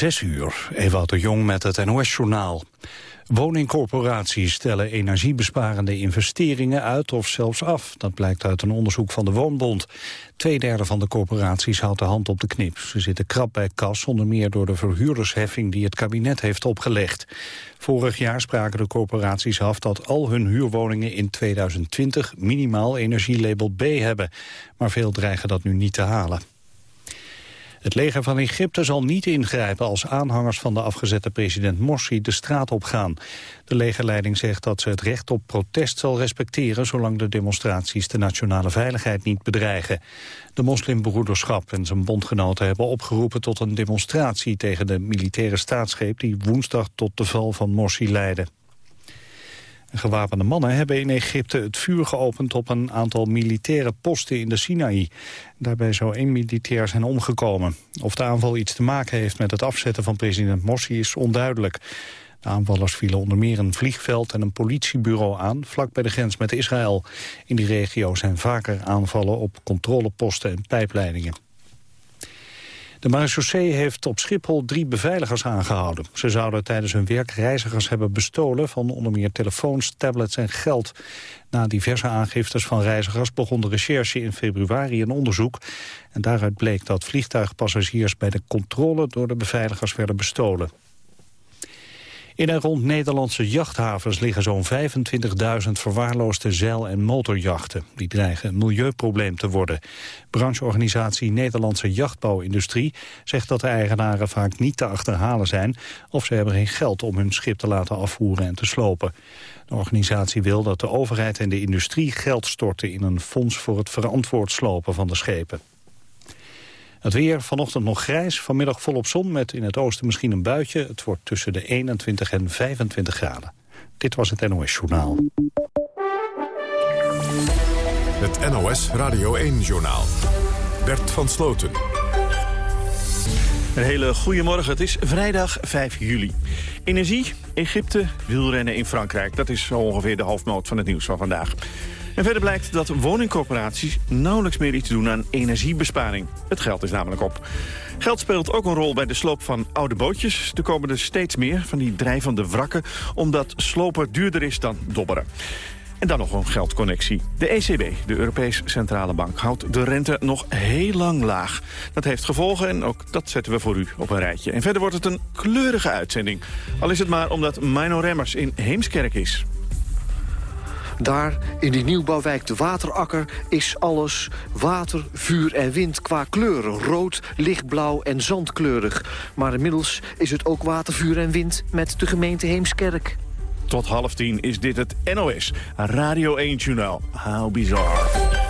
Zes uur, Ewout de Jong met het NOS-journaal. Woningcorporaties stellen energiebesparende investeringen uit of zelfs af. Dat blijkt uit een onderzoek van de Woonbond. Tweederde van de corporaties houdt de hand op de knip. Ze zitten krap bij kas, onder meer door de verhuurdersheffing die het kabinet heeft opgelegd. Vorig jaar spraken de corporaties af dat al hun huurwoningen in 2020 minimaal energielabel B hebben. Maar veel dreigen dat nu niet te halen. Het leger van Egypte zal niet ingrijpen als aanhangers van de afgezette president Morsi de straat op gaan. De legerleiding zegt dat ze het recht op protest zal respecteren zolang de demonstraties de nationale veiligheid niet bedreigen. De moslimbroederschap en zijn bondgenoten hebben opgeroepen tot een demonstratie tegen de militaire staatsgreep die woensdag tot de val van Morsi leidde. Gewapende mannen hebben in Egypte het vuur geopend op een aantal militaire posten in de Sinaï. Daarbij zou één militair zijn omgekomen. Of de aanval iets te maken heeft met het afzetten van president Morsi is onduidelijk. De aanvallers vielen onder meer een vliegveld en een politiebureau aan... vlak bij de grens met Israël. In die regio zijn vaker aanvallen op controleposten en pijpleidingen. De marechaussee heeft op Schiphol drie beveiligers aangehouden. Ze zouden tijdens hun werk reizigers hebben bestolen... van onder meer telefoons, tablets en geld. Na diverse aangiftes van reizigers begon de recherche in februari een onderzoek. En daaruit bleek dat vliegtuigpassagiers bij de controle... door de beveiligers werden bestolen. In en rond Nederlandse jachthavens liggen zo'n 25.000 verwaarloosde zeil- en motorjachten. Die dreigen een milieuprobleem te worden. Brancheorganisatie Nederlandse Jachtbouwindustrie zegt dat de eigenaren vaak niet te achterhalen zijn... of ze hebben geen geld om hun schip te laten afvoeren en te slopen. De organisatie wil dat de overheid en de industrie geld storten in een fonds voor het verantwoord slopen van de schepen. Het weer vanochtend nog grijs, vanmiddag volop zon met in het oosten misschien een buitje. Het wordt tussen de 21 en 25 graden. Dit was het NOS Journaal. Het NOS Radio 1-journaal. Bert van Sloten. Een hele goede morgen. Het is vrijdag 5 juli. Energie, Egypte, wielrennen in Frankrijk. Dat is zo ongeveer de hoofdmoot van het nieuws van vandaag. En verder blijkt dat woningcorporaties nauwelijks meer iets doen aan energiebesparing. Het geld is namelijk op. Geld speelt ook een rol bij de sloop van oude bootjes. Er komen er steeds meer van die drijvende wrakken... omdat slopen duurder is dan dobberen. En dan nog een geldconnectie. De ECB, de Europese Centrale Bank, houdt de rente nog heel lang laag. Dat heeft gevolgen en ook dat zetten we voor u op een rijtje. En verder wordt het een kleurige uitzending. Al is het maar omdat Mino Remmers in Heemskerk is. Daar, in die nieuwbouwwijk de Waterakker, is alles water, vuur en wind qua kleuren. Rood, lichtblauw en zandkleurig. Maar inmiddels is het ook water, vuur en wind met de gemeente Heemskerk. Tot half tien is dit het NOS Radio 1 Journaal. How bizar.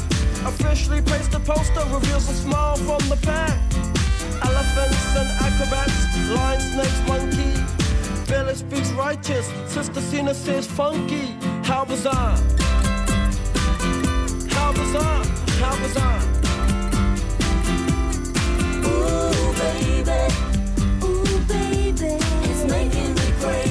Officially placed a poster reveals a smile from the pack. Elephants and acrobats, lion, snakes, monkey. Billy speaks righteous, Sister Cena says funky. How bizarre! How bizarre! How bizarre! Ooh, baby. Ooh, baby. It's making me crazy.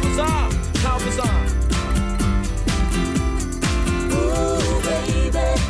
How bizarre, how bizarre. Ooh, baby.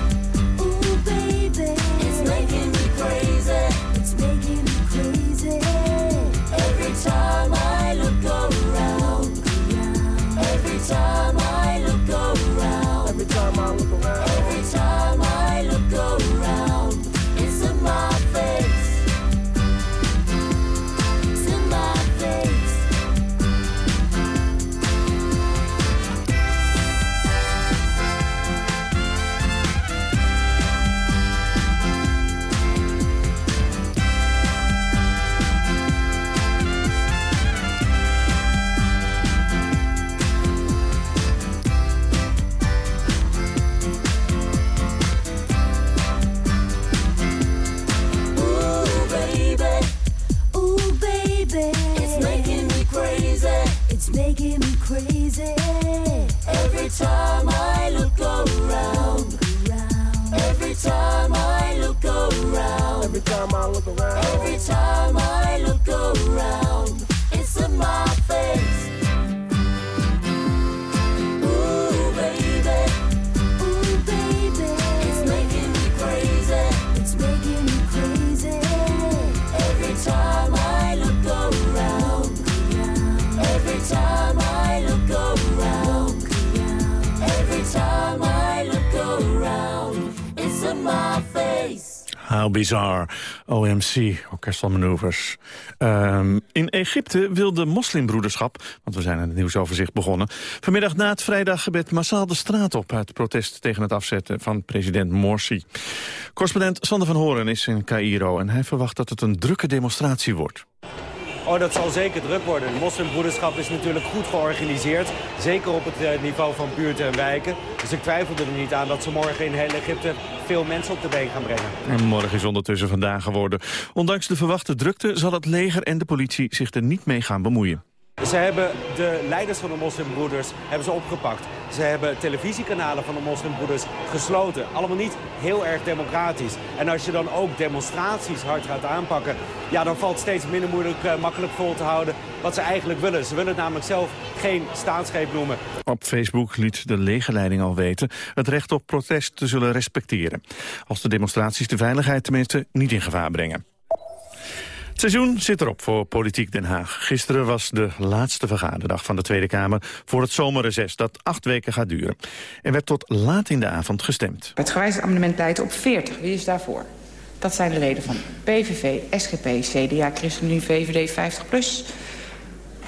OMC, Orchestral Maneuvers. Ehm, in Egypte wil de moslimbroederschap, want we zijn aan het nieuwsoverzicht begonnen... vanmiddag na het vrijdaggebed massaal de straat op... uit protest tegen het afzetten van president Morsi. Correspondent Sander van Horen is in Cairo... en hij verwacht dat het een drukke demonstratie wordt. Oh, dat zal zeker druk worden. De moslimbroederschap is natuurlijk goed georganiseerd. Zeker op het eh, niveau van buurten en wijken. Dus ik twijfel er niet aan dat ze morgen in heel Egypte veel mensen op de been gaan brengen. En morgen is ondertussen vandaag geworden. Ondanks de verwachte drukte zal het leger en de politie zich er niet mee gaan bemoeien. Ze hebben de leiders van de moslimbroeders hebben ze opgepakt. Ze hebben televisiekanalen van de moslimbroeders gesloten. Allemaal niet heel erg democratisch. En als je dan ook demonstraties hard gaat aanpakken... ja, dan valt steeds minder moeilijk eh, makkelijk vol te houden wat ze eigenlijk willen. Ze willen het namelijk zelf geen staatsgreep noemen. Op Facebook liet de legerleiding al weten het recht op protest te zullen respecteren. Als de demonstraties de veiligheid tenminste niet in gevaar brengen. Het seizoen zit erop voor Politiek Den Haag. Gisteren was de laatste vergaderdag van de Tweede Kamer voor het zomerreces dat acht weken gaat duren. Er werd tot laat in de avond gestemd. Het gewijzigd amendement leidt op 40. Wie is daarvoor? Dat zijn de leden van PVV, SGP, CDA, ChristenUnie, VVD, 50PLUS...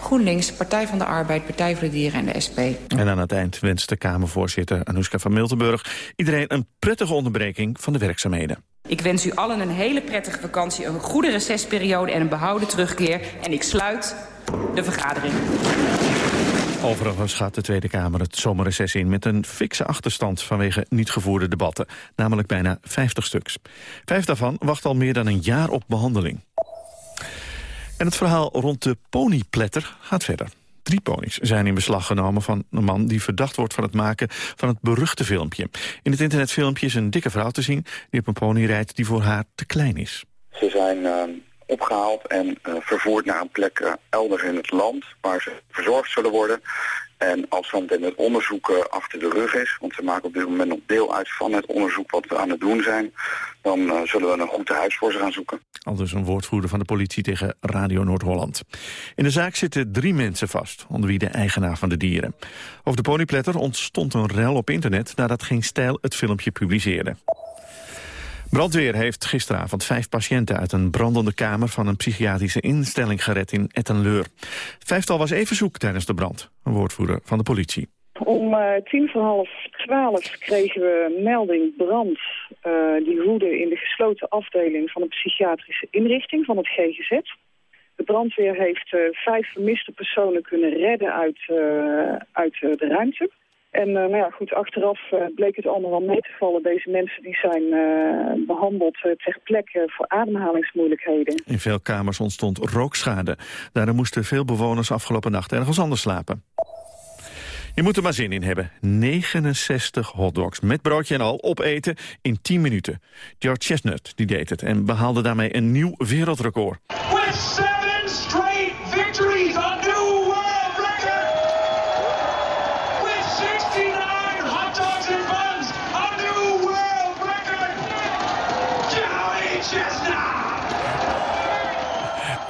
GroenLinks, Partij van de Arbeid, Partij voor de Dieren en de SP. En aan het eind wenst de Kamervoorzitter Anoushka van Miltenburg... iedereen een prettige onderbreking van de werkzaamheden. Ik wens u allen een hele prettige vakantie, een goede recessperiode en een behouden terugkeer. En ik sluit de vergadering. Overigens gaat de Tweede Kamer het zomerreces in met een fikse achterstand vanwege niet gevoerde debatten, namelijk bijna 50 stuks. Vijf daarvan wacht al meer dan een jaar op behandeling. En het verhaal rond de ponypletter gaat verder. Drie ponies zijn in beslag genomen van een man die verdacht wordt van het maken van het beruchte filmpje. In het internetfilmpje is een dikke vrouw te zien die op een pony rijdt die voor haar te klein is. Ze zijn eh, opgehaald en eh, vervoerd naar een plek eh, elders in het land waar ze verzorgd zullen worden. En als zometeen het onderzoek eh, achter de rug is, want ze maken op dit moment nog deel uit van het onderzoek wat we aan het doen zijn, dan eh, zullen we een goed huis voor ze gaan zoeken. Al dus een woordvoerder van de politie tegen Radio Noord-Holland. In de zaak zitten drie mensen vast, onder wie de eigenaar van de dieren. Over de ponypletter ontstond een rel op internet nadat Geen Stijl het filmpje publiceerde. Brandweer heeft gisteravond vijf patiënten uit een brandende kamer van een psychiatrische instelling gered in Ettenleur. Vijftal was even zoek tijdens de brand, een woordvoerder van de politie. Om eh, tien voor half twaalf kregen we melding brand. eh, die woedde in de gesloten afdeling van een psychiatrische inrichting van het GGZ. De brandweer heeft eh, vijf vermiste personen kunnen redden uit, uit de ruimte. En uh, nou ja, goed, achteraf uh, bleek het allemaal wel mee te vallen. Deze mensen die zijn uh, behandeld ter plekke voor ademhalingsmoeilijkheden. In veel kamers ontstond rookschade. Daardoor moesten veel bewoners afgelopen nacht ergens anders slapen. Je moet er maar zin in hebben. 69 hotdogs met broodje en al opeten in 10 minuten. George Chestnut die deed het en behaalde daarmee een nieuw wereldrecord. With seven straight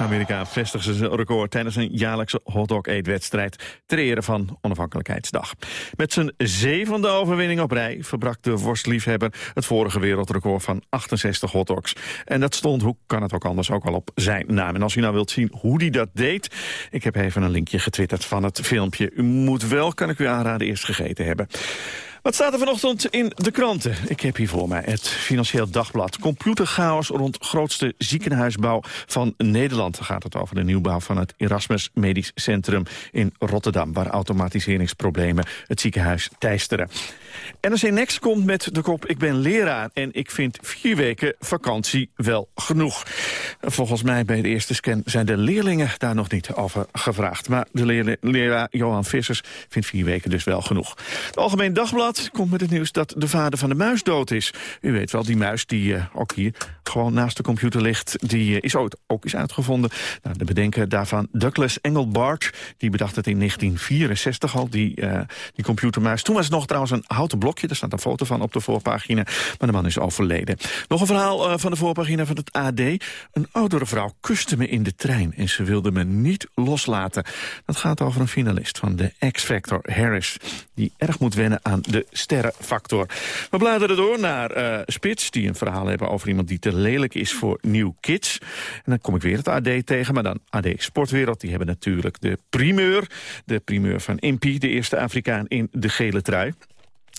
De Amerikaan vestigde zijn record tijdens een jaarlijkse hotdog-eetwedstrijd ter ere van Onafhankelijkheidsdag. Met zijn zevende overwinning op rij verbrak de worstliefhebber het vorige wereldrecord van 68 hotdogs. En dat stond, hoe kan het ook anders, ook al op zijn naam. En als u nou wilt zien hoe hij dat deed, ik heb even een linkje getwitterd van het filmpje. U moet wel, kan ik u aanraden, eerst gegeten hebben. Wat staat er vanochtend in de kranten? Ik heb hier voor mij het Financieel Dagblad. Computerchaos rond grootste ziekenhuisbouw van Nederland. Dan gaat het over de nieuwbouw van het Erasmus Medisch Centrum in Rotterdam... waar automatiseringsproblemen het ziekenhuis teisteren. NRC Next komt met de kop Ik ben leraar en ik vind vier weken vakantie wel genoeg. Volgens mij bij de eerste scan zijn de leerlingen daar nog niet over gevraagd. Maar de leraar Johan Vissers vindt vier weken dus wel genoeg. Het Algemeen Dagblad komt met het nieuws dat de vader van de muis dood is. U weet wel, die muis die uh, ook hier gewoon naast de computer ligt... die uh, is ook, ook is uitgevonden. Nou, de bedenker daarvan, Douglas Engelbart, die bedacht het in 1964 al, die, uh, die computermuis. Toen was het nog trouwens een houten blokje, daar staat een foto van op de voorpagina. Maar de man is overleden. Nog een verhaal uh, van de voorpagina van het AD. Een oudere vrouw kuste me in de trein en ze wilde me niet loslaten. Dat gaat over een finalist van de X-Factor, Harris... die erg moet wennen aan de sterrenfactor. We bladeren door naar uh, Spits, die een verhaal hebben over iemand die te lelijk is voor New Kids. En dan kom ik weer het AD tegen, maar dan AD Sportwereld. Die hebben natuurlijk de primeur, de primeur van Impie, de eerste Afrikaan in de gele trui.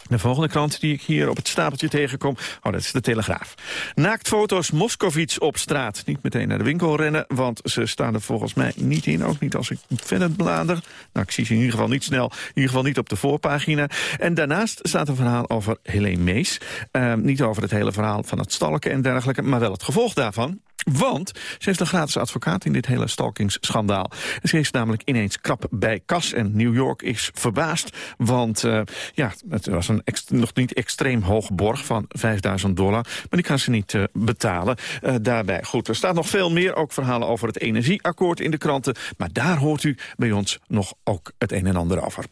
De volgende krant die ik hier op het stapeltje tegenkom, oh, dat is de Telegraaf. Naaktfoto's Moskovits op straat. Niet meteen naar de winkel rennen, want ze staan er volgens mij niet in. Ook niet als ik verder blader. Nou, ik zie ze in ieder geval niet snel. In ieder geval niet op de voorpagina. En daarnaast staat een verhaal over Helene Mees. Uh, niet over het hele verhaal van het stalken en dergelijke, maar wel het gevolg daarvan. Want ze heeft een gratis advocaat in dit hele stalkingsschandaal. Ze is namelijk ineens krap bij kas en New York is verbaasd. Want uh, ja, het was een nog niet extreem hoog borg van 5000 dollar. Maar die kan ze niet uh, betalen uh, daarbij. Goed, er staat nog veel meer, ook verhalen over het energieakkoord in de kranten. Maar daar hoort u bij ons nog ook het een en ander over.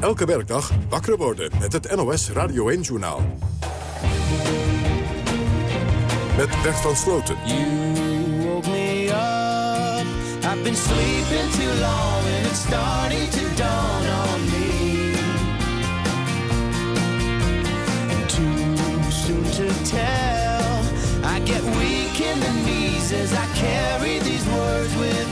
Elke werkdag wakker worden met het NOS Radio 1-journaal. Met Bert van Sloten. You woke me up. I've been sleeping too long and it's starting to dawn on me. Too soon to tell. I get weak in the knees as I carry these words with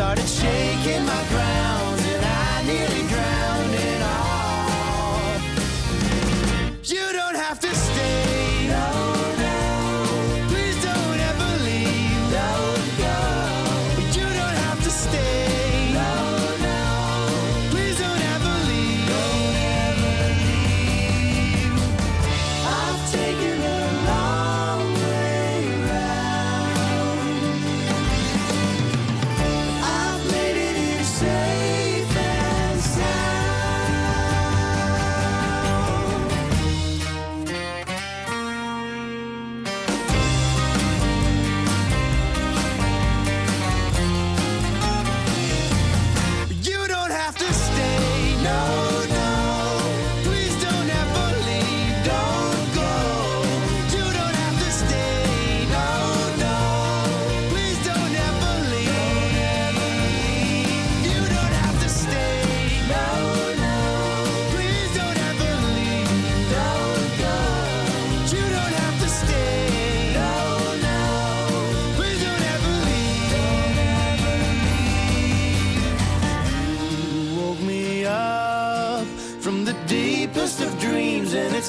Started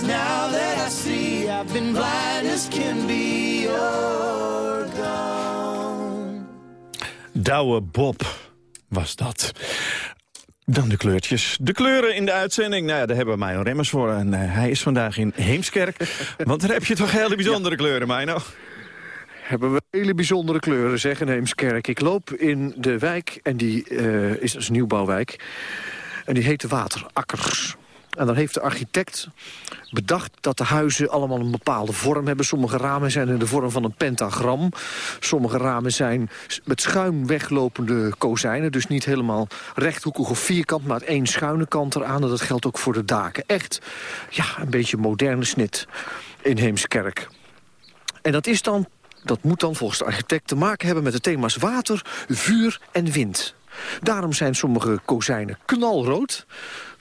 Now that I see I've been blind as can be, you're gone. Douwe Bob was dat. Dan de kleurtjes. De kleuren in de uitzending. Nou ja, daar hebben we Mino Remmers voor. En eh, hij is vandaag in Heemskerk. Want daar heb je toch hele bijzondere kleuren, Mino? hebben we hele bijzondere kleuren, zeg, in Heemskerk. Ik loop in de wijk, en die eh, is dus een nieuwbouwwijk. En die heet de Waterakkers. En dan heeft de architect bedacht dat de huizen allemaal een bepaalde vorm hebben. Sommige ramen zijn in de vorm van een pentagram. Sommige ramen zijn met schuin weglopende kozijnen. Dus niet helemaal rechthoekig of vierkant, maar één schuine kant eraan. En dat geldt ook voor de daken. Echt, ja, een beetje moderne snit in Heemskerk. En dat is dan dat moet dan volgens de architect te maken hebben met de thema's water, vuur en wind. Daarom zijn sommige kozijnen knalrood,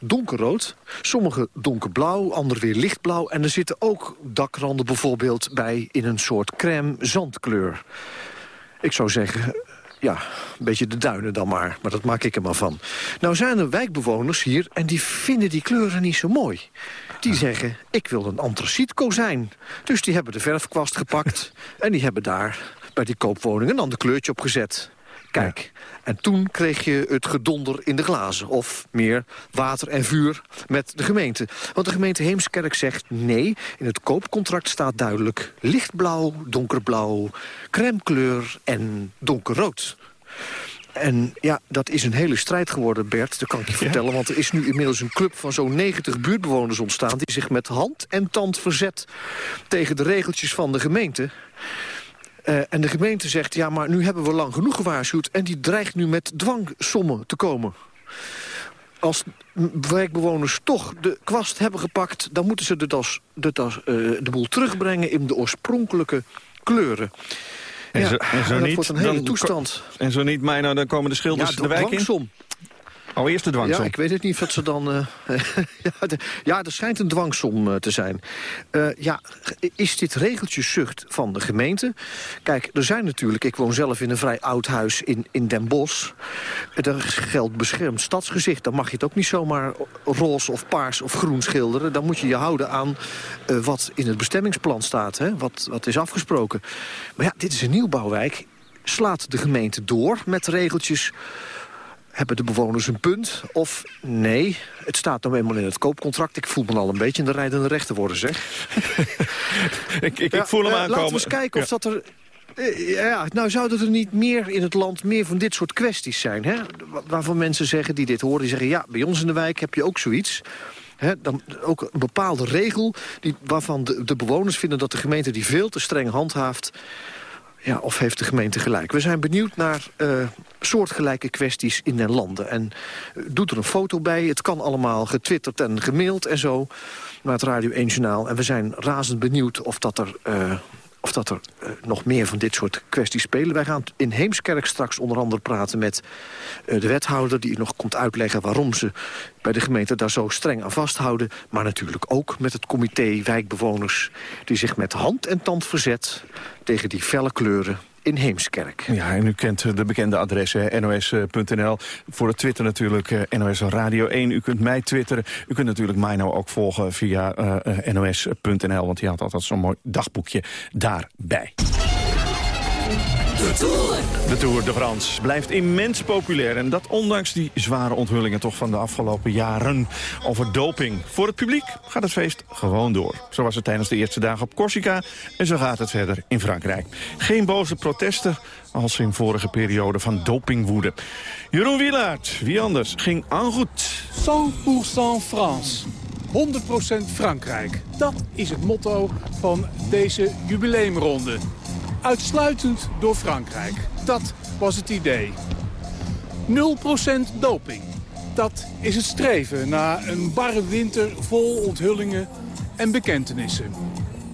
donkerrood, sommige donkerblauw, andere weer lichtblauw. En er zitten ook dakranden bijvoorbeeld bij in een soort crème zandkleur. Ik zou zeggen, ja, een beetje de duinen dan maar. Maar dat maak ik er maar van. Nou zijn er wijkbewoners hier en die vinden die kleuren niet zo mooi. Die zeggen, ik wil een antracietkozijn. Dus die hebben de verfkwast gepakt... en die hebben daar bij die koopwoning een ander kleurtje op gezet. Kijk, en toen kreeg je het gedonder in de glazen. Of meer water en vuur met de gemeente. Want de gemeente Heemskerk zegt nee. In het koopcontract staat duidelijk lichtblauw, donkerblauw, crème kleur en donkerrood. En ja, dat is een hele strijd geworden, Bert, dat kan ik je vertellen. Want er is nu inmiddels een club van zo'n 90 buurtbewoners ontstaan... die zich met hand en tand verzet tegen de regeltjes van de gemeente. Uh, en de gemeente zegt, ja, maar nu hebben we lang genoeg gewaarschuwd... en die dreigt nu met dwangsommen te komen. Als wijkbewoners toch de kwast hebben gepakt... dan moeten ze de, de, das, uh, de boel terugbrengen in de oorspronkelijke kleuren. En ja, zo, en zo dat niet, wordt een hele dan- toestand. En zo niet, mij nou, dan komen de schilders Ja, de wijk in. Dwangsom. Oh, eerst de dwangsom. Ja, ik weet het niet of ze dan... eh, ja, ja, er schijnt een dwangsom eh, te zijn. Eh, ja, is dit regeltjeszucht van de gemeente? Kijk, er zijn natuurlijk... Ik woon zelf in een vrij oud huis in, in Den Bosch. Daar geldt beschermd stadsgezicht. Dan mag je het ook niet zomaar roze of paars of groen schilderen. Dan moet je je houden aan wat in het bestemmingsplan staat. Hè? Wat, wat is afgesproken. Maar ja, dit is een nieuwbouwwijk. Slaat de gemeente door met regeltjes hebben de bewoners een punt? Of nee, het staat nou eenmaal in het koopcontract. Ik voel me al een beetje in de rijdende rechter worden, zeg. ik, ik, Ja, ik voel hem eh, aankomen. Laten we eens kijken of Ja. dat er... eh, Ja, nou zouden er niet meer in het land meer van dit soort kwesties zijn. Hè? Wa- Waarvan mensen zeggen die dit horen, die zeggen... ja, bij ons in de wijk heb je ook zoiets. Hè, dan ook een bepaalde regel die, waarvan de, de bewoners vinden... dat de gemeente die veel te streng handhaaft... Ja, of heeft de gemeente gelijk? We zijn benieuwd naar eh, soortgelijke kwesties in den landen. En eh, doet er een foto bij. Het kan allemaal getwitterd en gemaild en zo. Naar het Radio 1 Journaal. En we zijn razend benieuwd of dat er... eh, of dat er eh, nog meer van dit soort kwesties spelen. Wij gaan in Heemskerk straks onder andere praten met de wethouder... die nog komt uitleggen waarom ze bij de gemeente daar zo streng aan vasthouden. Maar natuurlijk ook met het comité wijkbewoners... die zich met hand en tand verzet tegen die felle kleuren in Heemskerk. Ja, en u kent eh, de bekende adressen nos.nl. Voor het Twitter natuurlijk eh, NOS Radio 1. U kunt mij twitteren. U kunt natuurlijk mij nou ook volgen via eh, eh, nos.nl. Want die had altijd zo'n mooi dagboekje daarbij. De Tour. De Tour de France blijft immens populair. En dat ondanks die zware onthullingen toch van de afgelopen jaren over doping. Voor het publiek gaat het feest gewoon door. Zo was het tijdens de eerste dagen op Corsica en zo gaat het verder in Frankrijk. Geen boze protesten als in vorige periode van dopingwoede. Jeroen Wielaert, wie anders, ging aan goed. 100% France. 100% Frankrijk. Dat is het motto van deze jubileumronde. Uitsluitend door Frankrijk. Dat was het idee. 0% doping. Dat is het streven na een barre winter vol onthullingen en bekentenissen.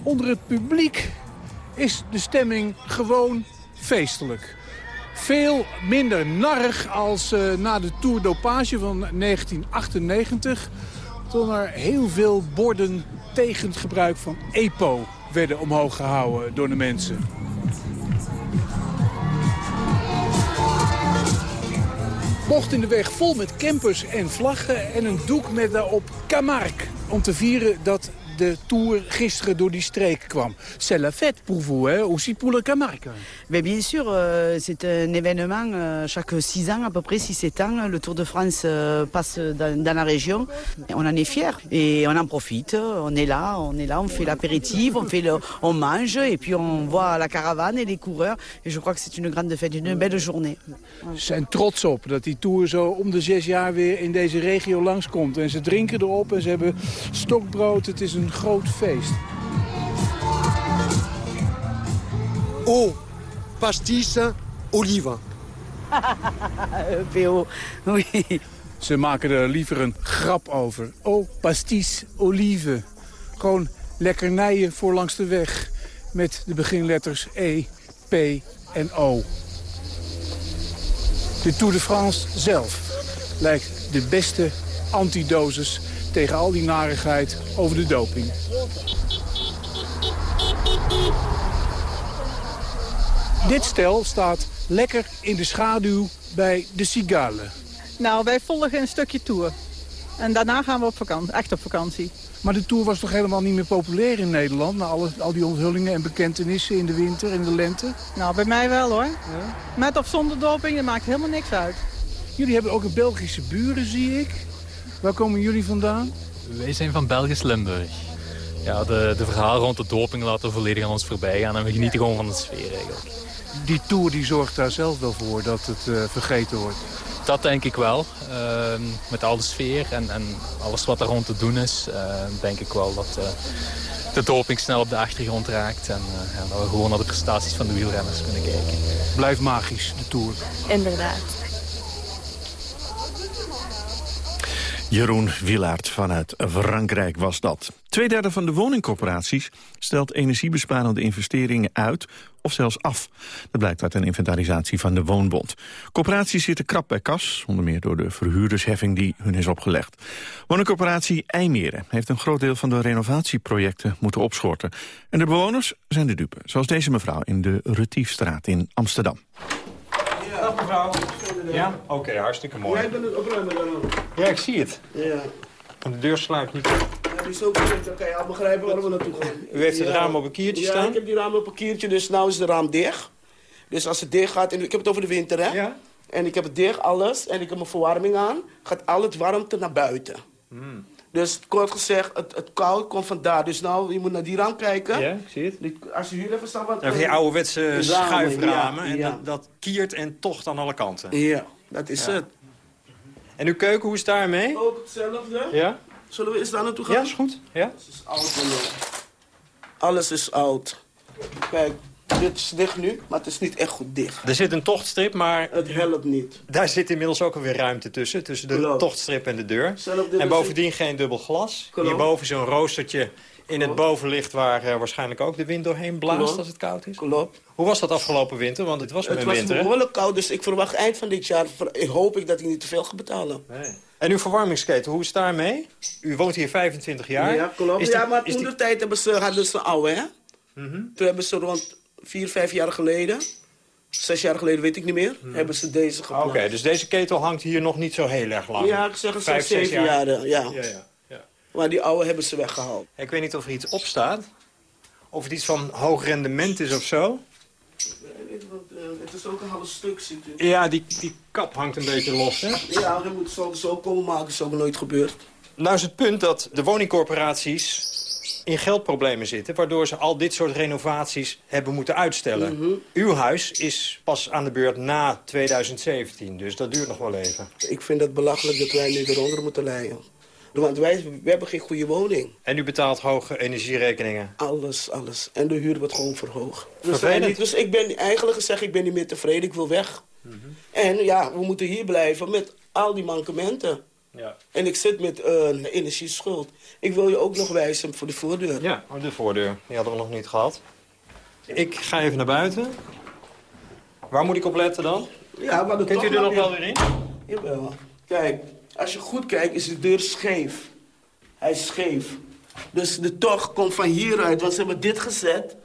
Onder het publiek is de stemming gewoon feestelijk. Veel minder narrig als eh, na de Tour Dopage van 1998... toen er heel veel borden tegen het gebruik van EPO werden omhoog gehouden door de mensen. Bocht in de weg vol met campers en vlaggen en een doek met daarop Camargue. Om te vieren dat de Tour gisteren door die streek kwam. C'est la fête pour vous, hein? aussi pour le Camargue. Mais bien sûr, euh, c'est un événement euh, chaque 6 ans, à peu près 6-7 ans. Le Tour de France euh, passe dans, dans la région. On en est fiers et on en profite. On est là, on est là, on fait l'apéritif, on, fait le, on mange et puis on voit la caravane et les coureurs. Et je crois que c'est une grande fête, une belle journée. Ze zijn trots op dat die Tour zo om de zes jaar weer in deze regio langskomt. En ze drinken erop en ze hebben stokbrood. Het is een groot feest. Oh, pastis, olive. PO, oui. Ze maken er liever een grap over. Oh, pastis, olive. Gewoon lekkernijen voor langs de weg. Met de beginletters E, P en O. De Tour de France zelf lijkt de beste antidosis tegen al die narigheid over de doping. Dit stel staat lekker in de schaduw bij de Cigale. Nou, wij volgen een stukje tour. En daarna gaan we op vakantie, echt op vakantie. Maar de Tour was toch helemaal niet meer populair in Nederland... na alle, al die onthullingen en bekentenissen in de winter en de lente? Nou, bij mij wel hoor. Met of zonder doping, dat maakt helemaal niks uit. Jullie hebben ook een Belgische buren, zie ik. Waar komen jullie vandaan? Wij zijn van Belgisch Limburg. Ja, de, de verhalen rond de doping laten volledig aan ons voorbij gaan. En we genieten gewoon van de sfeer eigenlijk. Die Tour die zorgt daar zelf wel voor dat het eh, vergeten wordt. Dat denk ik wel. Ehm, met al de sfeer en, en alles wat er rond te doen is, eh, denk ik wel dat eh, de doping snel op de achtergrond raakt. En eh, ja, dat we gewoon naar de prestaties van de wielrenners kunnen kijken. Blijft magisch, de Tour. Inderdaad. Jeroen Wilaert vanuit Frankrijk was dat. Tweederde van de woningcorporaties stelt energiebesparende investeringen uit of zelfs af. Dat blijkt uit een inventarisatie van de Woonbond. Corporaties zitten krap bij kas, onder meer door de verhuurdersheffing die hun is opgelegd. Woningcorporatie IJmeren heeft een groot deel van de renovatieprojecten moeten opschorten. En de bewoners zijn de dupe, zoals deze mevrouw in de Retiefstraat in Amsterdam. Mevrouw. Ja? Oké, hartstikke mooi. Jij bent het opruimen dan ook. Ja, ik zie het. Ja. En de deur sluit niet. Ja, die is ook goed. Dan kan je al begrijpen waar we naartoe gaan. U heeft het Ja. raam op een kiertje ja, staan? ik heb die raam op een kiertje, dus nu is de raam dicht. Dus als het dicht gaat, en ik heb het over de winter, hè? Ja. En ik heb het dicht, alles, en ik heb mijn verwarming aan, gaat al het warmte naar buiten. Hmm. Dus kort gezegd, het, het koud komt vandaar. Dus nou, je moet naar die raam kijken. Ja, ik zie het. Die- als je hier even staat... Wat, Dan heb je die ouderwetse ramen, schuiframen. ja, en ja. Dat, dat kiert en tocht aan alle kanten. Ja, dat is Ja. het. En uw keuken, hoe is het daarmee? Ook hetzelfde. Ja? Zullen we eens daar naartoe gaan? Ja, is goed. Ja? Alles is oud. Alles is oud. Kijk, dit is dicht nu, maar het is niet echt goed dicht. Er zit een tochtstrip, maar Het helpt niet. daar zit inmiddels ook alweer ruimte tussen. Tussen de Klopt. tochtstrip en de deur. En bovendien geen dubbel glas. Klopt. Hierboven zo'n roostertje in het bovenlicht... waar eh, waarschijnlijk ook de wind doorheen blaast Klopt. als het koud is. Klopt. Hoe was dat afgelopen winter? Want het was Het een was winter, hè? behoorlijk koud, dus ik verwacht eind van dit jaar... ik hoop ik dat ik niet te veel ga betalen. En uw verwarmingsketen, hoe is het daarmee? U woont hier 25 jaar. Ja, klopt. Die- ja, maar toen die- de tijd hebben ze, hadden ze een oude, hè? Mhm. Toen hebben ze rond vier, vijf jaar geleden... Zes jaar geleden, weet ik niet meer, hebben ze deze Ah, Oké, geplaatst. dus deze ketel hangt hier nog niet zo heel erg lang. Ja, ik zeg het Vijf, zes zeven jaar. ja. Ja, ja, ja. Maar die oude hebben ze weggehaald. Ik weet niet of er iets op staat. Of het iets van hoog rendement is of zo. Het is ook een half stuk, ziet u. Ja, die, die kap hangt een beetje los, hè? Ja, dat moet zo, zo komen maken, is ook nooit gebeurd. Nou is het punt dat de woningcorporaties in geldproblemen zitten... waardoor ze al dit soort renovaties hebben moeten uitstellen. Mhm. Uw huis is pas aan de beurt na 2017, dus dat duurt nog wel even. Ik vind het belachelijk dat wij nu eronder moeten lijden. Want wij, we hebben geen goede woning. En u betaalt hoge energierekeningen. Alles, alles. En de huur wordt gewoon verhoogd. Dus, niet- dus ik ben eigenlijk gezegd, ik ben niet meer tevreden, ik wil weg. Mhm. En ja, we moeten hier blijven met al die mankementen. Ja. En ik zit met eh, een energieschuld. Ik wil je ook nog wijzen voor de voordeur. Ja, de voordeur. Die hadden we nog niet gehad. Ik ga even naar buiten. Waar moet ik op letten dan? Ja, maar Kunt u er nog wel weer in? Jawel. Kijk, als je goed kijkt is de deur scheef. Hij is scheef. Dus de tocht komt van hieruit, want ze hebben dit gezet.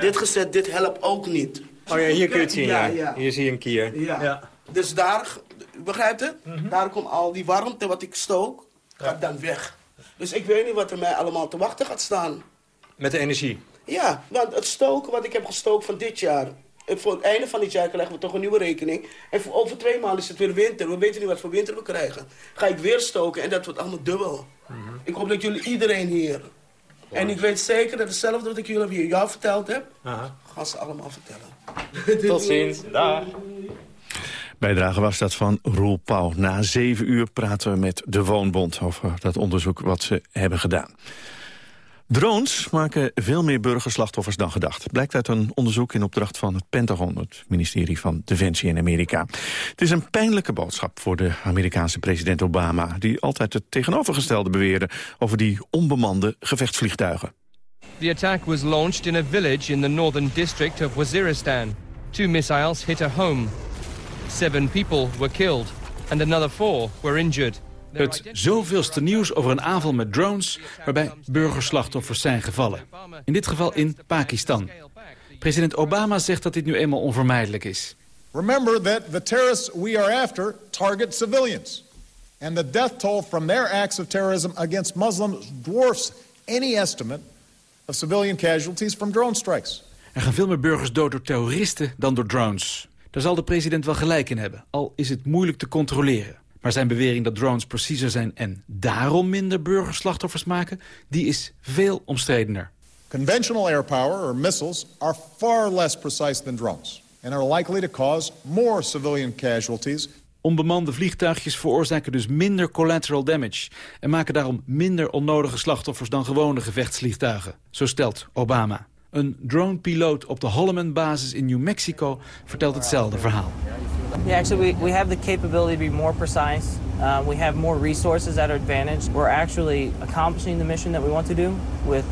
Dit gezet, dit helpt ook niet. Oh ja, hier kun je het zien. Ja, Ja, ja. Hier zie je een kier. Ja. Dus daar, begrijpt het? Mhm. Daar komt al die warmte wat ik stook, gaat dan weg. Dus ik weet niet wat er mij allemaal te wachten gaat staan. Met de energie? Ja, want het stoken wat ik heb gestookt van dit jaar... voor het einde van dit jaar leggen we toch een nieuwe rekening. En voor over twee maanden is het weer winter. We weten niet wat voor winter we krijgen. Ga ik weer stoken en dat wordt allemaal dubbel. Ik hoop dat jullie iedereen hier... En ik weet zeker dat hetzelfde wat ik jullie hier jou verteld heb... gaan ze allemaal vertellen. Tot ziens. Dag. Bijdrage was dat van Roel Pauw. Na zeven uur praten we met de Woonbond over dat onderzoek wat ze hebben gedaan. Drones maken veel meer burgerslachtoffers dan gedacht. Blijkt uit een onderzoek in opdracht van het Pentagon, het ministerie van Defensie in Amerika. Het is een pijnlijke boodschap voor de Amerikaanse president Obama... die altijd het tegenovergestelde beweerde over die onbemande gevechtsvliegtuigen. The attack was launched in a village in the northern district of Waziristan. Two missiles hit a home. Seven people were killed and another four were injured. Het zoveelste nieuws over een aanval met drones... waarbij burgerslachtoffers zijn gevallen. In dit geval in Pakistan. President Obama zegt dat dit nu eenmaal onvermijdelijk is. Remember that the terrorists we are after target civilians. And the death toll from their acts of terrorism against Muslims dwarfs any estimate of civilian casualties from drone strikes. Er gaan veel meer burgers dood door terroristen dan door drones. Daar zal de president wel gelijk in hebben, al is het moeilijk te controleren. Maar zijn bewering dat drones preciezer zijn en daarom minder burgerslachtoffers maken... die is veel omstredener. Conventional air power, or missiles, are far less precise than drones... and are likely to cause more civilian casualties Onbemande vliegtuigjes veroorzaken dus minder collateral damage... en maken daarom minder onnodige slachtoffers dan gewone gevechtsvliegtuigen. Zo stelt Obama. Een dronepiloot op de Holloman-basis in New Mexico vertelt hetzelfde verhaal. Yeah, actually, we, we have the capability to be more precise. Uh, we have more resources at our advantage. We're actually accomplishing the mission that we want to do with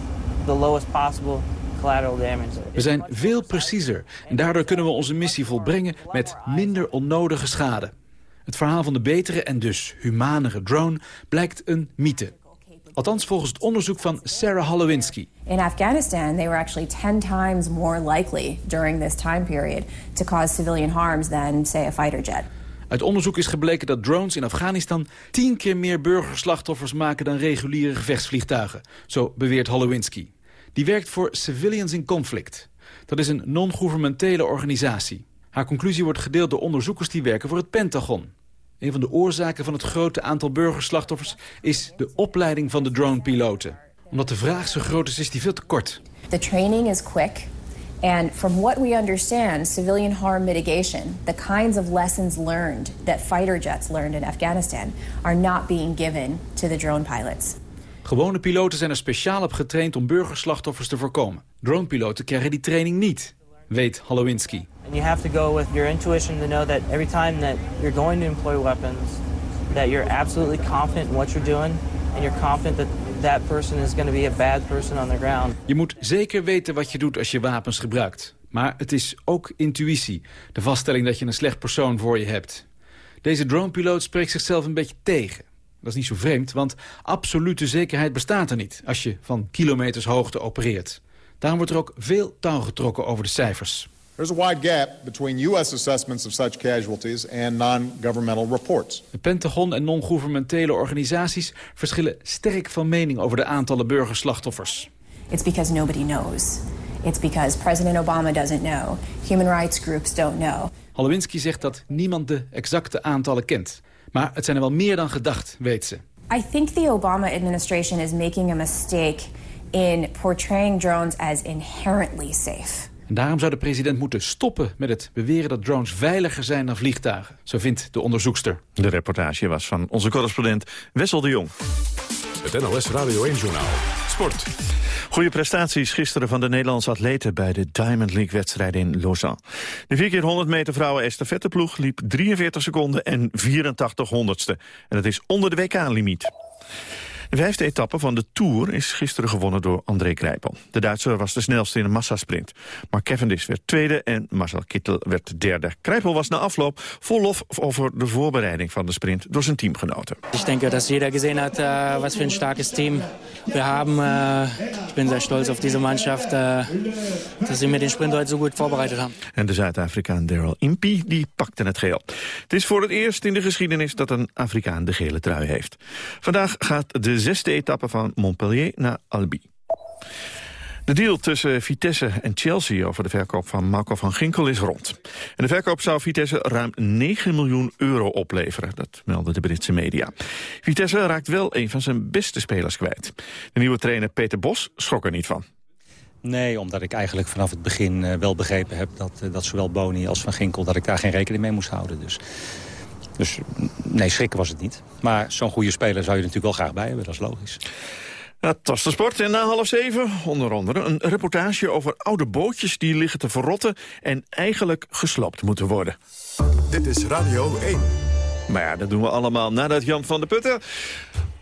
the lowest possible collateral damage. We zijn veel preciezer en daardoor kunnen we onze missie volbrengen met minder onnodige schade. Het verhaal van de betere en dus humanere drone blijkt een mythe. Althans volgens het onderzoek van Sarah Holowinski. In Afghanistan, they were actually 10 times more likely during this time period to cause civilian harms than, say, a fighter jet. Uit onderzoek is gebleken dat drones in Afghanistan tien keer meer burgerslachtoffers maken dan reguliere gevechtsvliegtuigen. Zo beweert Holowinski. Die werkt voor Civilians in Conflict. Dat is een non-governementele organisatie. Haar conclusie wordt gedeeld door onderzoekers die werken voor het Pentagon. Een van de oorzaken van het grote aantal burgerslachtoffers is de opleiding van de dronepiloten. Omdat de vraag zo groot is, is die veel te kort. The training is quick. And from what we understand, civilian harm mitigation, the kinds of lessons learned that fighter jets learned in Afghanistan, are not being given to the drone pilots. Gewone piloten zijn er speciaal op getraind om burgerslachtoffers te voorkomen. Dronepiloten krijgen die training niet, weet Halowinski. And you have to go with your intuition to know that every time that you're going to employ weapons, that you're absolutely confident in what you're doing, and you're confident that that person is going to be a bad person on the ground. Je moet zeker weten wat je doet als je wapens gebruikt. Maar het is ook intuïtie, de vaststelling dat je een slecht persoon voor je hebt. Deze dronepiloot spreekt zichzelf een beetje tegen. Dat is niet zo vreemd, want absolute zekerheid bestaat er niet... als je van kilometers hoogte opereert. Daarom wordt er ook veel touw getrokken over de cijfers. There's a wide gap between U.S. assessments of such casualties and non-governmental reports. Het Pentagon en non-governementele organisaties verschillen sterk van mening over de aantallen burgerslachtoffers. It's because nobody knows. It's because President Obama doesn't know. Human rights groups don't know. Halowinski zegt dat niemand de exacte aantallen kent. Maar het zijn er wel meer dan gedacht, weet ze. I think the Obama administration is making a mistake in portraying drones as inherently safe. En daarom zou de president moeten stoppen met het beweren dat drones veiliger zijn dan vliegtuigen. Zo vindt de onderzoekster. De reportage was van onze correspondent Wessel de Jong. Het NOS Radio 1-journaal. Sport. Goede prestaties gisteren van de Nederlandse atleten... bij de Diamond League-wedstrijd in Lausanne. De 4 keer 100 meter vrouwen estafetteploeg liep 43 seconden en 84 honderdste. En dat is onder de WK-limiet. De vijfde etappe van de Tour is gisteren gewonnen door André Krijpel. De Duitser was de snelste in een massasprint. Maar Cavendish werd tweede en Marcel Kittel werd derde. Krijpel was na afloop vol lof over de voorbereiding van de sprint door zijn teamgenoten. Ich denke, dass jeder gesehen hat, äh, was für ein starkes Team wir haben. Äh, ich bin sehr stolz auf diese Mannschaft, äh, dass sie mir den Sprint heute so gut vorbereitet haben. En de Zuid-Afrikaan Daryl Impey die pakte het geel. Het is voor het eerst in de geschiedenis dat een Afrikaan de gele trui heeft. Vandaag gaat de zesde etappe van Montpellier naar Albi. De deal tussen Vitesse en Chelsea over de verkoop van Marco van Ginkel is rond. En de verkoop zou Vitesse ruim 9 miljoen euro opleveren, dat melden de Britse media. Vitesse raakt wel een van zijn beste spelers kwijt. De nieuwe trainer Peter Bos schrok er niet van. Nee, omdat ik eigenlijk vanaf het begin uh, wel begrepen heb... Dat, uh, dat zowel Boni als Van Ginkel, dat ik daar geen rekening mee moest houden. Dus, dus nee, schrikken was het niet. Maar zo'n goede speler zou je natuurlijk wel graag bij hebben, dat is logisch. Dat was de sport. En na half zeven, onder andere, een reportage over oude bootjes... die liggen te verrotten en eigenlijk gesloopt moeten worden. Dit is Radio 1. Maar ja, dat doen we allemaal nadat Jan van der Putten...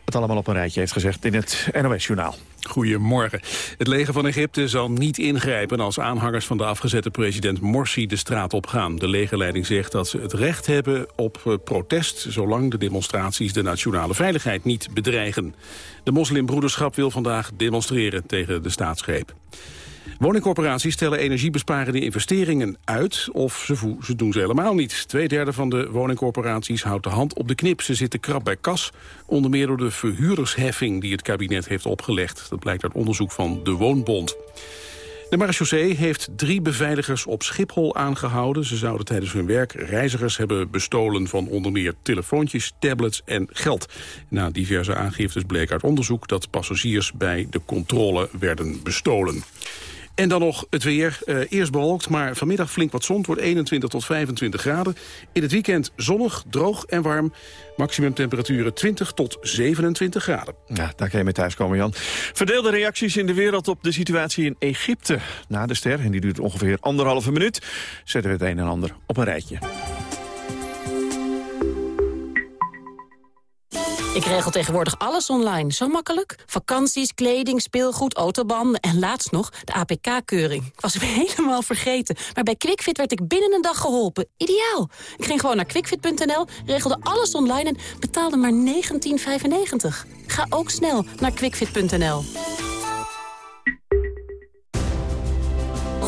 het allemaal op een rijtje heeft gezegd in het NOS-journaal. Goedemorgen. Het leger van Egypte zal niet ingrijpen als aanhangers van de afgezette president Morsi de straat opgaan. De legerleiding zegt dat ze het recht hebben op protest, zolang de demonstraties de nationale veiligheid niet bedreigen. De moslimbroederschap wil vandaag demonstreren tegen de staatsgreep. Woningcorporaties stellen energiebesparende investeringen uit of ze, doen ze helemaal niet. Tweederde van de woningcorporaties houdt de hand op de knip. Ze zitten krap bij kas, onder meer door de verhuurdersheffing die het kabinet heeft opgelegd. Dat blijkt uit onderzoek van de Woonbond. De marechaussee heeft drie beveiligers op Schiphol aangehouden. Ze zouden tijdens hun werk reizigers hebben bestolen van onder meer telefoontjes, tablets en geld. Na diverse aangiftes bleek uit onderzoek dat passagiers bij de controle werden bestolen. En dan nog het weer. Uh, eerst bewolkt, maar vanmiddag flink wat zon. Wordt 21 tot 25 graden. In het weekend zonnig, droog en warm. Maximum temperaturen 20 tot 27 graden. Ja, daar kan je mee thuiskomen, Jan. Verdeelde reacties in de wereld op de situatie in Egypte. Na de ster, en die duurt ongeveer anderhalve minuut... zetten we het een en ander op een rijtje. Ik regel tegenwoordig alles online. Zo makkelijk. Vakanties, kleding, speelgoed, autobanden en laatst nog de APK-keuring. Ik was hem helemaal vergeten. Maar bij QuickFit werd ik binnen een dag geholpen. Ideaal. Ik ging gewoon naar quickfit.nl, regelde alles online en betaalde maar 19,95. Ga ook snel naar quickfit.nl.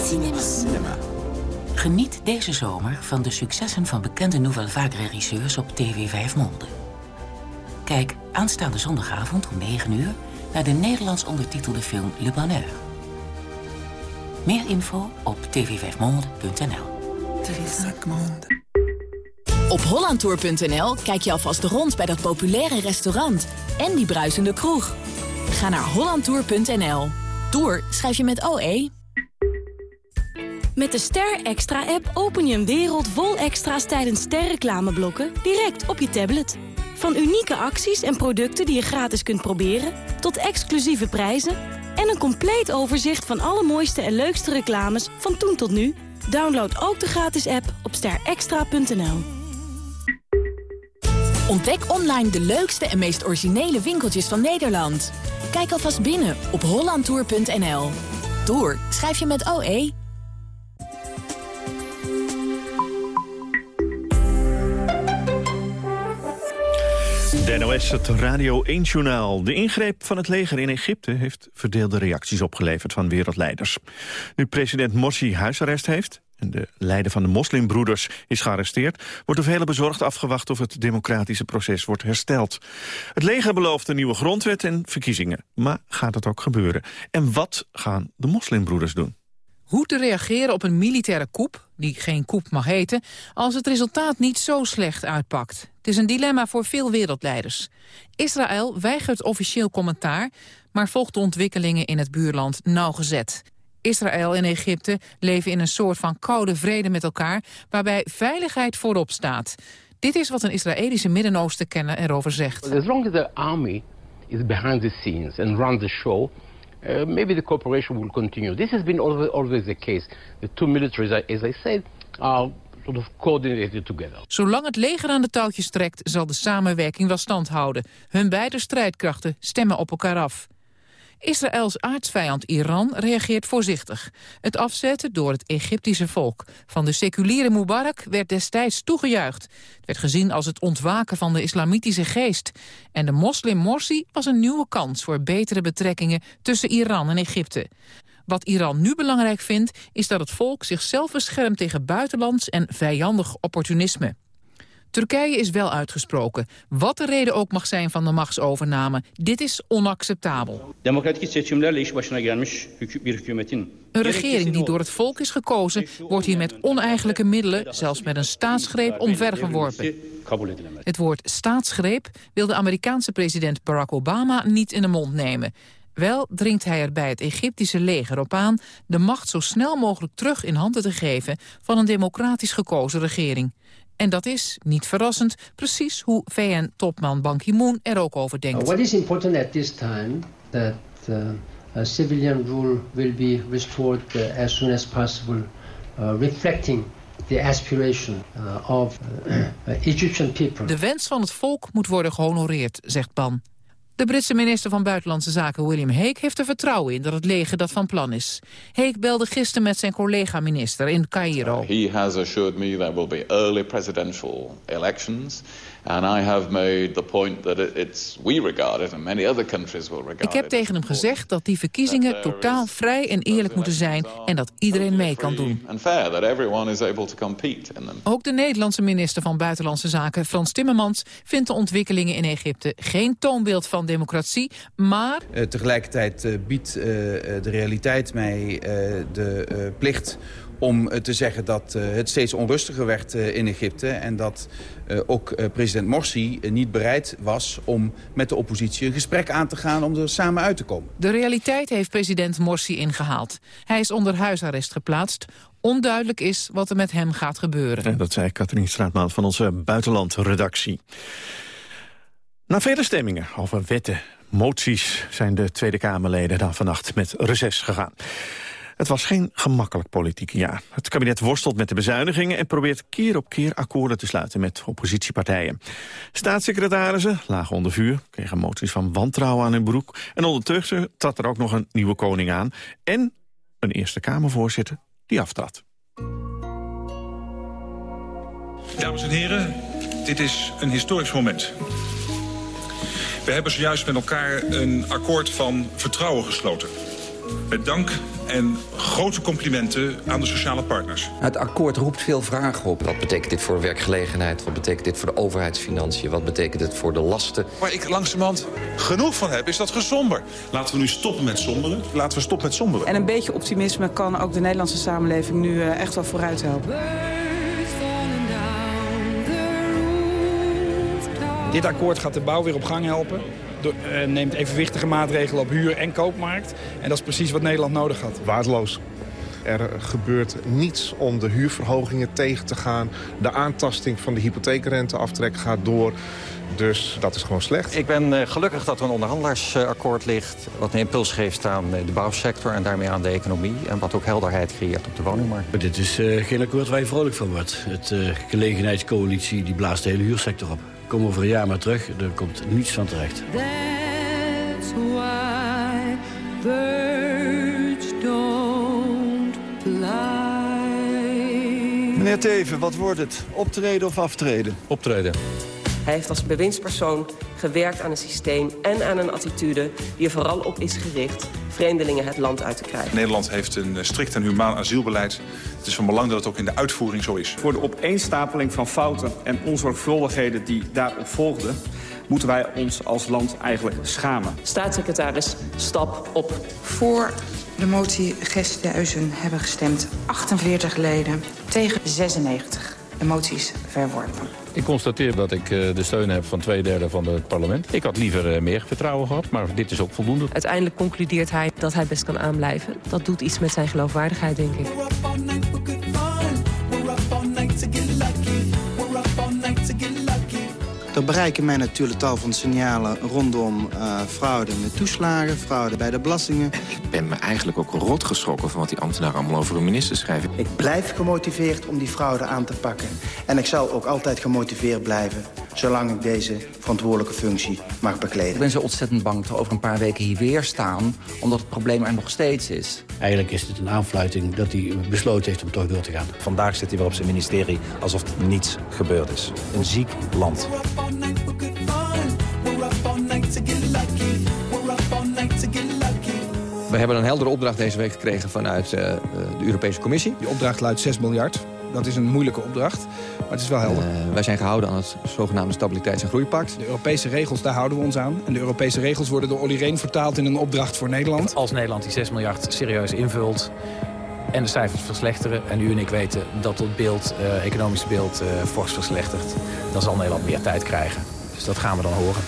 Cinema. Cinema. Geniet deze zomer van de successen van bekende Nouvelle Vague regisseurs op TV 5 Monde. Kijk aanstaande zondagavond om 9 uur naar de Nederlands ondertitelde film Le Bonheur. Meer info op tv5monde.nl. Op hollandtour.nl kijk je alvast rond bij dat populaire restaurant en die bruisende kroeg. Ga naar hollandtour.nl. Tour schrijf je met OE. Met de Ster Extra-app open je een wereld vol extra's tijdens sterreclameblokken direct op je tablet. Van unieke acties en producten die je gratis kunt proberen... tot exclusieve prijzen en een compleet overzicht van alle mooiste en leukste reclames van toen tot nu. Download ook de gratis app op sterextra.nl. Ontdek online de leukste en meest originele winkeltjes van Nederland. Kijk alvast binnen op hollandtour.nl. Tour schrijf je met OE. De NOS, het Radio 1-journaal. De ingreep van het leger in Egypte heeft verdeelde reacties opgeleverd van wereldleiders. Nu president Morsi huisarrest heeft en de leider van de moslimbroeders is gearresteerd... wordt er vele bezorgd afgewacht of het democratische proces wordt hersteld. Het leger belooft een nieuwe grondwet en verkiezingen. Maar gaat het ook gebeuren? En wat gaan de moslimbroeders doen? Hoe te reageren op een militaire coup, die geen coup mag heten... als het resultaat niet zo slecht uitpakt. Het is een dilemma voor veel wereldleiders. Israël weigert officieel commentaar... maar volgt de ontwikkelingen in het buurland nauwgezet. Israël en Egypte leven in een soort van koude vrede met elkaar... waarbij veiligheid voorop staat. Dit is wat een Israëlische Midden-Oosten-kenner erover zegt. As long as the army is behind the scenes and runs the show... Uh, maybe the cooperation will continue. This has been always, always the case. The two militaries, as I said, are sort of coordinated together. Zolang het leger aan de touwtjes trekt, zal de samenwerking wel stand houden. Hun beide strijdkrachten stemmen op elkaar af. Israëls aardsvijand Iran reageert voorzichtig. Het afzetten door het Egyptische volk van de seculiere Mubarak werd destijds toegejuicht. Het werd gezien als het ontwaken van de islamitische geest. En de moslim Morsi was een nieuwe kans voor betere betrekkingen tussen Iran en Egypte. Wat Iran nu belangrijk vindt, is dat het volk zichzelf beschermt tegen buitenlands en vijandig opportunisme. Turkije is wel uitgesproken. Wat de reden ook mag zijn van de machtsovername, dit is onacceptabel. Een regering die door het volk is gekozen... wordt hier met oneigenlijke middelen, zelfs met een staatsgreep, omvergeworpen. Het woord staatsgreep wil de Amerikaanse president Barack Obama niet in de mond nemen. Wel dringt hij er bij het Egyptische leger op aan... de macht zo snel mogelijk terug in handen te geven... van een democratisch gekozen regering. En dat is, niet verrassend, precies hoe VN-topman Ban Ki-moon er ook over denkt. What is important at this time that uh, civilian rule will be restored uh, as soon as possible, uh, reflecting the aspiration uh, of Egyptian people. De wens van het volk moet worden gehonoreerd, zegt Ban. De Britse minister van Buitenlandse Zaken William Hague heeft er vertrouwen in dat het leger dat van plan is. Hague belde gisteren met zijn collega-minister in Cairo. He has assured me there will be early presidential elections. And I have made the point that it's we regard it and many other countries will regard Ik heb tegen hem gezegd dat die verkiezingen totaal vrij en eerlijk moeten zijn en dat iedereen mee kan doen. Ook de Nederlandse minister van Buitenlandse Zaken Frans Timmermans vindt de ontwikkelingen in Egypte geen toonbeeld van democratie, maar... Uh, tegelijkertijd uh, biedt uh, de realiteit mij de plicht om te zeggen dat het steeds onrustiger werd in Egypte... en dat ook president Morsi niet bereid was om met de oppositie een gesprek aan te gaan... om er samen uit te komen. De realiteit heeft president Morsi ingehaald. Hij is onder huisarrest geplaatst. Onduidelijk is wat er met hem gaat gebeuren. En dat zei Katrien Straatmaat van onze buitenlandredactie. Na vele stemmingen over wetten, moties... zijn de Tweede Kamerleden dan vannacht met reces gegaan. Het was geen gemakkelijk politiek jaar. Het kabinet worstelt met de bezuinigingen... en probeert keer op keer akkoorden te sluiten met oppositiepartijen. Staatssecretarissen lagen onder vuur, kregen moties van wantrouwen aan hun broek... en ondertussen trad er ook nog een nieuwe koning aan... en een Eerste Kamervoorzitter die aftrad. Dames en heren, dit is een historisch moment. We hebben zojuist met elkaar een akkoord van vertrouwen gesloten. Met dank en grote complimenten aan de sociale partners. Het akkoord roept veel vragen op. Wat betekent dit voor werkgelegenheid? Wat betekent dit voor de overheidsfinanciën? Wat betekent dit voor de lasten? Waar ik langzamerhand genoeg van heb, is dat gezomber. Laten we nu stoppen met somberen. Laten we stoppen met somberen. En een beetje optimisme kan ook de Nederlandse samenleving nu echt wel vooruit helpen. Dit akkoord gaat de bouw weer op gang helpen. Uh, neemt evenwichtige maatregelen op huur- en koopmarkt. En dat is precies wat Nederland nodig had. Waardeloos. Er gebeurt niets om de huurverhogingen tegen te gaan. De aantasting van de hypotheekrenteaftrek gaat door. Dus dat is gewoon slecht. Ik ben uh, gelukkig dat er een onderhandelaarsakkoord ligt... wat een impuls geeft aan de bouwsector en daarmee aan de economie... en wat ook helderheid creëert op de woningmarkt. Maar dit is geen akkoord waar je vrolijk van wordt. Het gelegenheidscoalitie die blaast de hele huursector op. Kom over een jaar maar terug, er komt niets van terecht. That's why birds don't fly. Meneer Teven, wat wordt het? Optreden of aftreden? Optreden. Hij heeft als bewindspersoon gewerkt aan een systeem en aan een attitude... die er vooral op is gericht vreemdelingen het land uit te krijgen. Nederland heeft een strikt en humaan asielbeleid. Het is van belang dat het ook in de uitvoering zo is. Voor de opeenstapeling van fouten en onzorgvuldigheden die daarop volgden... moeten wij ons als land eigenlijk schamen. Staatssecretaris, stap op. Voor de motie Gesthuizen hebben gestemd 48 leden tegen 96. De motie is verworpen. Ik constateer dat ik de steun heb van twee derde van het parlement. Ik had liever meer vertrouwen gehad, maar dit is ook voldoende. Uiteindelijk concludeert hij dat hij best kan aanblijven. Dat doet iets met zijn geloofwaardigheid, denk ik. Er bereiken mij natuurlijk tal van signalen rondom uh, fraude met toeslagen, fraude bij de belastingen. Ik ben me eigenlijk ook rot geschrokken van wat die ambtenaren allemaal over hun minister schrijven. Ik blijf gemotiveerd om die fraude aan te pakken. En ik zal ook altijd gemotiveerd blijven, zolang ik deze verantwoordelijke functie mag bekleden. Ik ben zo ontzettend bang dat we over een paar weken hier weer staan, omdat het probleem er nog steeds is. Eigenlijk is het een aanfluiting dat hij besloten heeft om toch door te gaan. Vandaag zit hij weer op zijn ministerie alsof er niets gebeurd is. Een ziek land. We hebben een heldere opdracht deze week gekregen vanuit uh, de Europese Commissie. Die opdracht luidt 6 miljard. Dat is een moeilijke opdracht, maar het is wel helder. wij zijn gehouden aan het zogenaamde Stabiliteits- en Groeipact. De Europese regels, daar houden we ons aan. En de Europese regels worden door Olly Reen vertaald in een opdracht voor Nederland. Als Nederland die 6 miljard serieus invult en de cijfers verslechteren... en u en ik weten dat het beeld, uh, economisch beeld uh, fors verslechtert... dan zal Nederland meer tijd krijgen. Dus dat gaan we dan horen.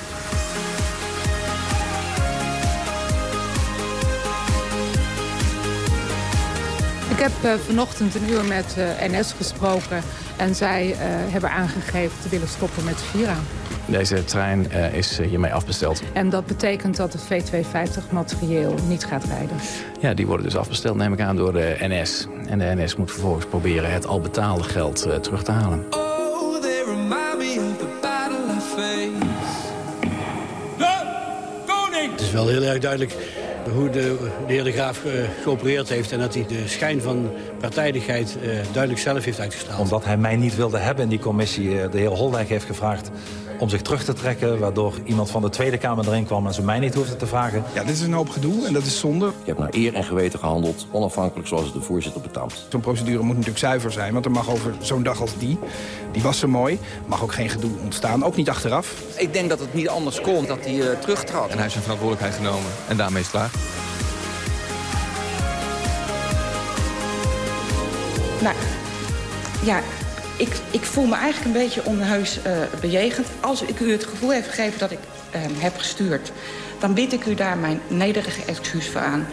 Ik heb uh, vanochtend een uur met NS gesproken... en zij hebben aangegeven te willen stoppen met Vira. Deze trein uh, is hiermee afbesteld. En dat betekent dat het V250-materieel niet gaat rijden? Ja, die worden dus afbesteld, neem ik aan, door de NS. En de NS moet vervolgens proberen het al betaalde geld uh, terug te halen. Oh, they remind me of the battle I face. De koning! Het is wel heel erg duidelijk hoe de, de heer De Graaf uh, geopereerd heeft... en dat hij de schijn van partijdigheid uh, duidelijk zelf heeft uitgestraald. Omdat hij mij niet wilde hebben in die commissie. Uh, de heer Holdijk heeft gevraagd om zich terug te trekken... waardoor iemand van de Tweede Kamer erin kwam en ze mij niet hoefde te vragen. Ja, dit is een hoop gedoe en dat is zonde. Je hebt naar eer en geweten gehandeld, onafhankelijk zoals het de voorzitter betaamt. Zo'n procedure moet natuurlijk zuiver zijn, want er mag over zo'n dag als die... die was zo mooi, mag ook geen gedoe ontstaan, ook niet achteraf. Ik denk dat het niet anders kon, dat hij uh, terugtrad. En hij heeft zijn verantwoordelijkheid genomen en daarmee is het klaar. Nou, ja, ik, ik voel me eigenlijk een beetje onheus uh, bejegend. Als ik u het gevoel heb gegeven dat ik uh, heb gestuurd... dan bied ik u daar mijn nederige excuus voor aan.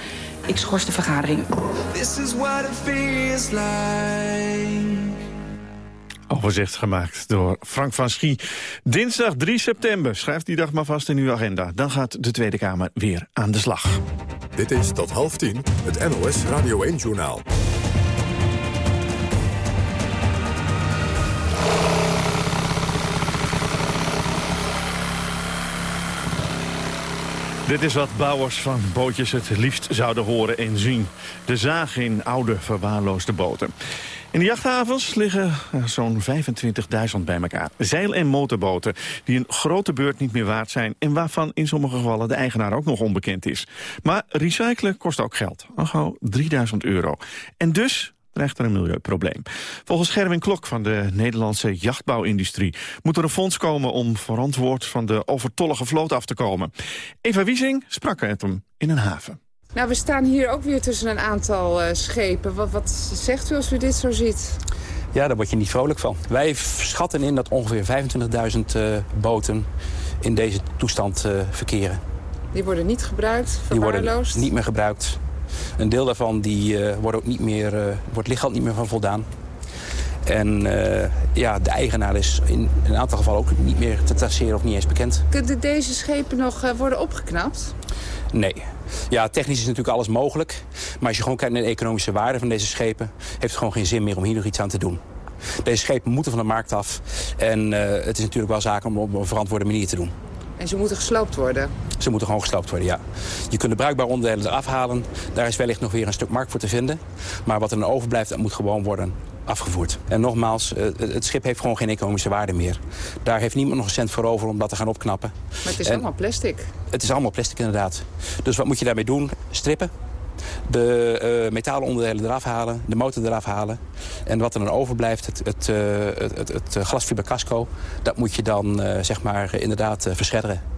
Ik schors de vergadering. This is what it feels like. Overzicht gemaakt door Frank van Schie. Dinsdag 3 september, schrijf die dag maar vast in uw agenda. Dan gaat de Tweede Kamer weer aan de slag. Dit is tot half tien het NOS Radio 1-journaal. Dit is wat bouwers van bootjes het liefst zouden horen en zien. De zaag in oude, verwaarloosde boten. In de jachthavens liggen zo'n 25.000 bij elkaar. Zeil- en motorboten die een grote beurt niet meer waard zijn... en waarvan in sommige gevallen de eigenaar ook nog onbekend is. Maar recyclen kost ook geld. Al gauw 3000 euro. En dus dreigt er een milieuprobleem. Volgens Gerwin Klok van de Nederlandse jachtbouwindustrie... moet er een fonds komen om verantwoord van de overtollige vloot af te komen. Eva Wiesing sprak met hem in een haven. Nou, we staan hier ook weer tussen een aantal uh, schepen. Wat, wat zegt u als u dit zo ziet? Ja, daar word je niet vrolijk van. Wij schatten in dat ongeveer 25.000 uh, boten in deze toestand uh, verkeren. Die worden niet gebruikt, verwaarloosd? Die worden niet meer gebruikt. Een deel daarvan die, uh, wordt ook niet meer, uh, wordt lichaam niet meer van voldaan. En uh, ja, de eigenaar is in een aantal gevallen ook niet meer te traceren of niet eens bekend. Kunnen deze schepen nog worden opgeknapt? Nee. Ja, technisch is natuurlijk alles mogelijk. Maar als je gewoon kijkt naar de economische waarde van deze schepen... heeft het gewoon geen zin meer om hier nog iets aan te doen. Deze schepen moeten van de markt af. En het is natuurlijk wel zaak om op een verantwoorde manier te doen. En ze moeten gesloopt worden? Ze moeten gewoon gesloopt worden, ja. Je kunt de bruikbare onderdelen eraf halen. Daar is wellicht nog weer een stuk markt voor te vinden. Maar wat er dan overblijft, dat moet gewoon worden afgevoerd. En nogmaals, het schip heeft gewoon geen economische waarde meer. Daar heeft niemand nog een cent voor over om dat te gaan opknappen. Maar het is en allemaal plastic. Het is allemaal plastic inderdaad. Dus wat moet je daarmee doen? Strippen. De uh, metalen onderdelen eraf halen, de motor eraf halen. En wat er dan overblijft, het, het, uh, het, het, het glasfiber casco... dat moet je dan uh, zeg maar inderdaad verschedderen.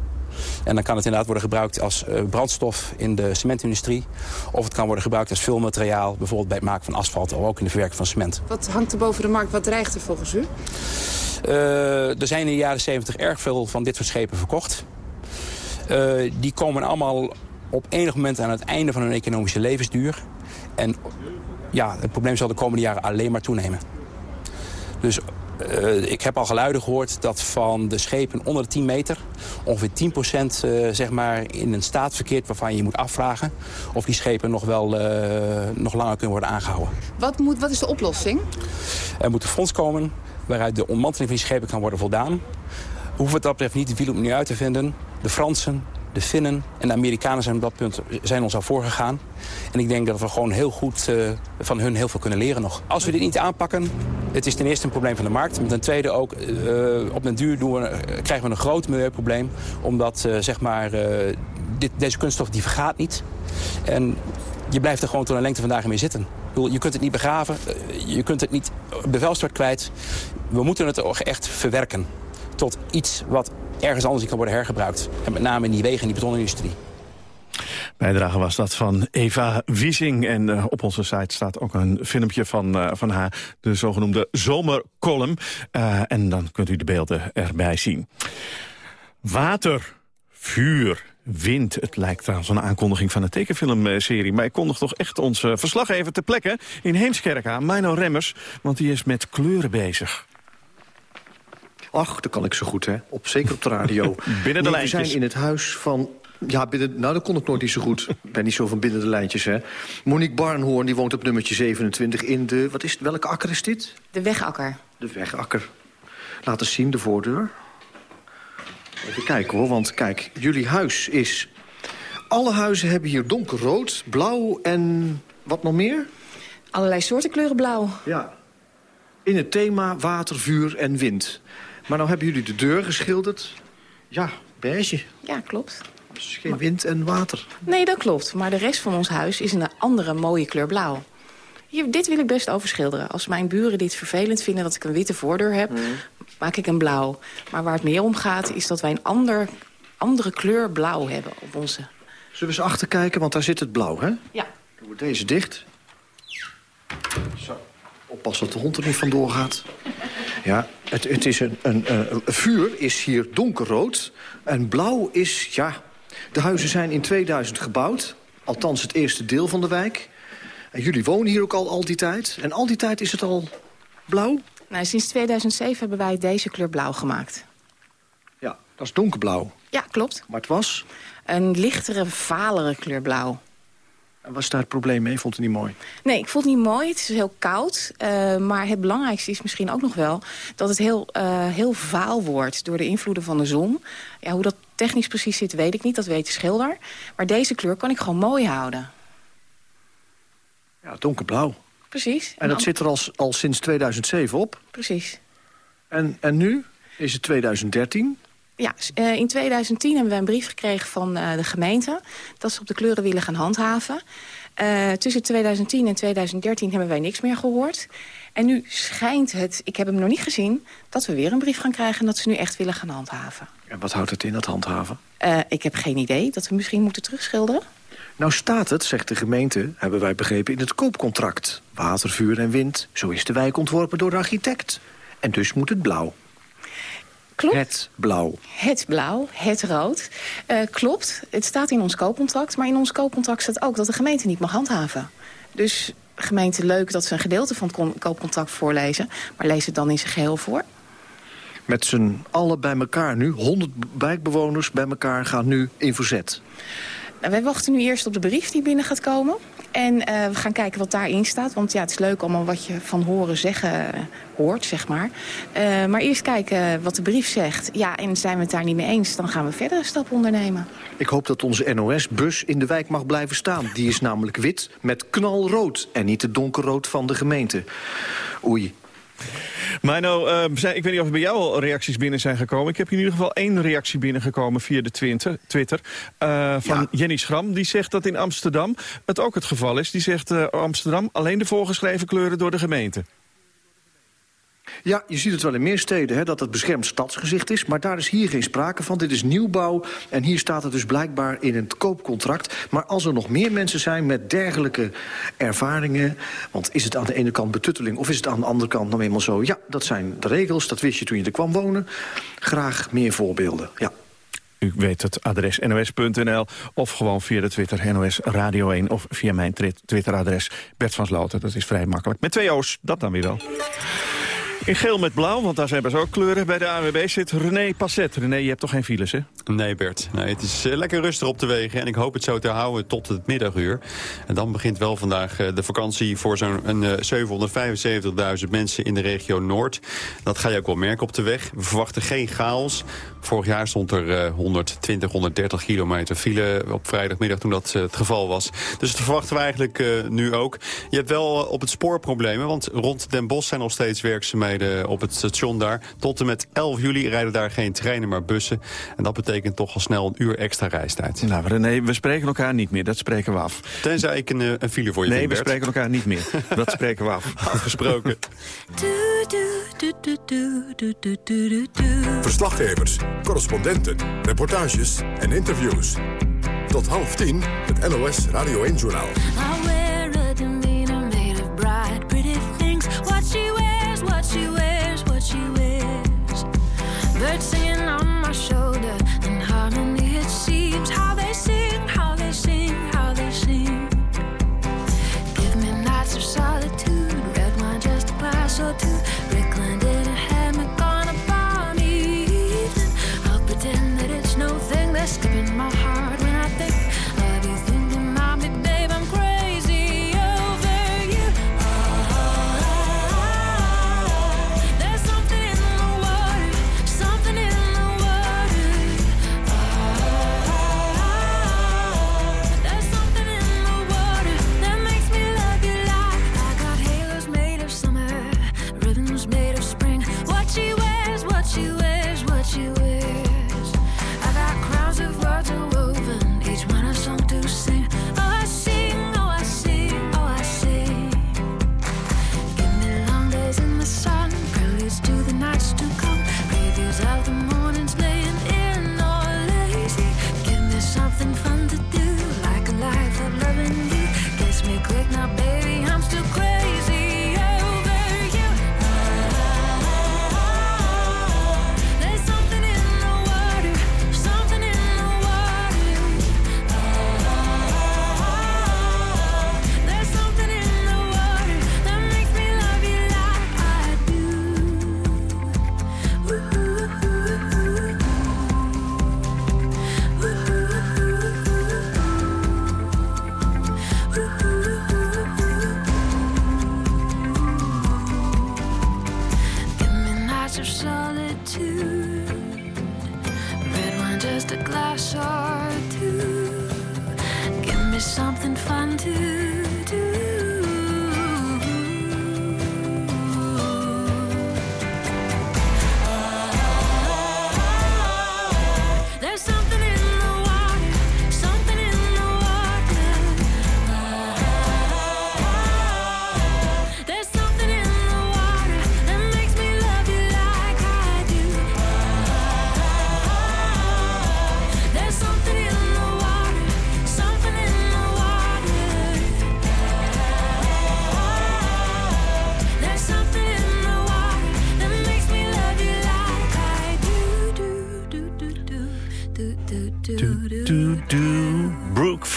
En dan kan het inderdaad worden gebruikt als uh, brandstof in de cementindustrie. Of het kan worden gebruikt als vulmateriaal, bijvoorbeeld bij het maken van asfalt... of ook in de verwerking van cement. Wat hangt er boven de markt? Wat dreigt er volgens u? Uh, er zijn in de jaren 70 erg veel van dit soort schepen verkocht. Uh, die komen allemaal op enig moment aan het einde van hun economische levensduur. En ja, het probleem zal de komende jaren alleen maar toenemen. Dus uh, ik heb al geluiden gehoord dat van de schepen onder de 10 meter... ongeveer 10 procent uh, zeg maar in een staat verkeert waarvan je moet afvragen... of die schepen nog wel uh, nog langer kunnen worden aangehouden. Wat, moet, wat is de oplossing? Er moet een fonds komen waaruit de ontmanteling van die schepen kan worden voldaan. We hoeven het dat betreft niet de wiel opnieuw uit te vinden. De Fransen, de Finnen en de Amerikanen zijn op dat punt zijn ons al voorgegaan. En ik denk dat we gewoon heel goed uh, van hun heel veel kunnen leren nog. Als we dit niet aanpakken, het is ten eerste een probleem van de markt. Maar ten tweede ook, uh, op den duur krijgen we een groot milieuprobleem. Omdat, zeg maar, dit, deze kunststof die vergaat niet. En je blijft er gewoon tot een lengte van dagen mee zitten. Je kunt het niet begraven, eh, je kunt het niet bevelstort kwijt. We moeten het echt verwerken tot iets wat ergens anders kan worden hergebruikt. En met name in die wegen en die betonindustrie. Bijdrage was dat van Eva Wiesing. En uh, op onze site staat ook een filmpje van, uh, van haar, de zogenoemde zomercolumn. Uh, en dan kunt u de beelden erbij zien. Water, vuur, wind. Het lijkt trouwens een aankondiging van een tekenfilmserie. Maar ik kondig toch echt onze verslag even te plekken in Heemskerk aan. Mino Remmers, want die is met kleuren bezig. Ach, dat kan ik zo goed, hè. Op, zeker op de radio. binnen de nee, lijntjes. We zijn in het huis van... Ja, binnen, nou, dat kon ik nooit niet zo goed. Ik ben niet zo van binnen de lijntjes, hè. Monique Barnhoorn, die woont op nummertje 27 in de... Wat is het, welke akker is dit? De wegakker. De wegakker. Laat eens zien, de voordeur. Even kijken, hoor, want kijk, jullie huis is... Alle huizen hebben hier donkerrood, blauw en wat nog meer? Allerlei soorten kleuren blauw. Ja. In het thema water, vuur en wind. Maar nou hebben jullie de deur geschilderd. Ja, beige. Ja, klopt. Dus geen wind en water. Nee, dat klopt. Maar de rest van ons huis is een andere mooie kleur blauw. Hier, dit wil ik best overschilderen. Als mijn buren dit vervelend vinden dat ik een witte voordeur heb... Mm. maak ik een blauw. Maar waar het meer om gaat is dat wij een ander, andere kleur blauw hebben op onze... Zullen we eens achterkijken, want daar zit het blauw, hè? Ja. Dan wordt deze dicht. Zo. Oppassen dat de hond er niet vandoor gaat. Ja, het, het is een, een, een, vuur is hier donkerrood. En blauw is, ja... De huizen zijn in 2000 gebouwd. Althans het eerste deel van de wijk. En jullie wonen hier ook al al die tijd. En al die tijd is het al blauw? Nou, sinds 2007 hebben wij deze kleur blauw gemaakt. Ja, dat is donkerblauw. Ja, klopt. Maar het was? Een lichtere, valere kleur blauw. Was daar het probleem mee? Vond het niet mooi? Nee, ik vond het niet mooi. Het is heel koud. Uh, maar het belangrijkste is misschien ook nog wel... dat het heel, uh, heel vaal wordt door de invloeden van de zon. Ja, hoe dat technisch precies zit, weet ik niet. Dat weet de schilder. Maar deze kleur kan ik gewoon mooi houden. Ja, donkerblauw. Precies. En, en dat zit er al, al sinds 2007 op? Precies. En, en nu is het 2013? Ja, uh, in 2010 hebben wij een brief gekregen van uh, de gemeente... dat ze op de kleuren willen gaan handhaven. Uh, tussen 2010 en 2013 hebben wij niks meer gehoord. En nu schijnt het, ik heb hem nog niet gezien... dat we weer een brief gaan krijgen en dat ze nu echt willen gaan handhaven. En wat houdt het in, dat handhaven? ik heb geen idee, dat we misschien moeten terugschilderen. Nou staat het, zegt de gemeente, hebben wij begrepen, in het koopcontract. Water, vuur en wind, zo is de wijk ontworpen door de architect. En dus moet het blauw. Klopt. Het blauw. Het blauw, het rood. Uh, klopt, het staat in ons koopcontract. Maar in ons koopcontract staat ook dat de gemeente niet mag handhaven. Dus gemeente leuk dat ze een gedeelte van het koopcontract voorlezen. Maar lees het dan in zijn geheel voor. Met z'n allen bij elkaar nu, 100 wijkbewoners bij elkaar gaan nu in verzet. Nou, wij wachten nu eerst op de brief die binnen gaat komen. En uh, we gaan kijken wat daarin staat. Want ja, het is leuk allemaal wat je van horen zeggen hoort, zeg maar. Uh, maar eerst kijken wat de brief zegt. Ja, en zijn we het daar niet mee eens, dan gaan we verder een stap ondernemen. Ik hoop dat onze NOS-bus in de wijk mag blijven staan. Die is namelijk wit met knalrood en niet het donkerrood van de gemeente. Oei. Mino, uh, ik weet niet of er bij jou al reacties binnen zijn gekomen. Ik heb in ieder geval één reactie binnengekomen via de Twitter. Uh, van ja. Jenny Schram, die zegt dat in Amsterdam het ook het geval is. Die zegt uh, Amsterdam alleen de voorgeschreven kleuren door de gemeente. Ja, je ziet het wel in meer steden, hè, dat het beschermd stadsgezicht is. Maar daar is hier geen sprake van. Dit is nieuwbouw en hier staat het dus blijkbaar in het koopcontract. Maar als er nog meer mensen zijn met dergelijke ervaringen... want is het aan de ene kant betutteling of is het aan de andere kant nog eenmaal zo... ja, dat zijn de regels, dat wist je toen je er kwam wonen. Graag meer voorbeelden, ja. U weet het adres nos.nl of gewoon via de Twitter NOS Radio 1... of via mijn Twitteradres Bert van Sloten. Dat is vrij makkelijk. Met twee O's, dat dan weer wel. In geel met blauw, want daar zijn ze ook kleuren. Bij de ANWB zit René Passet. René, je hebt toch geen files, hè? Nee, Bert. Het is uh, lekker rustig op de wegen. En ik hoop het zo te houden tot het middaguur. En dan begint wel vandaag uh, de vakantie voor zo'n uh, 775.000 mensen in de regio Noord. Dat ga je ook wel merken op de weg. We verwachten geen chaos. Vorig jaar stond er 120, 130 kilometer file op vrijdagmiddag toen dat het geval was. Dus dat verwachten we eigenlijk nu ook. Je hebt wel op het spoor problemen, want rond Den Bosch zijn nog steeds werkzaamheden op het station daar. Tot en met 11 juli rijden daar geen treinen, maar bussen. En dat betekent toch al snel een uur extra reistijd. Nou, René, we spreken elkaar niet meer. Dat spreken we af. Tenzij ik een, eh, een file voor je Nee, vind, we spreken elkaar niet meer. Dat spreken we af. Afgesproken. Verslaggevers, correspondenten, reportages en interviews. Tot half tien het NOS Radio 1-journaal. Birds singing on my shoulder, in harmony it seems. How they sing, how they sing, how they sing. Give me nights of solitude, red wine, just a glass or two.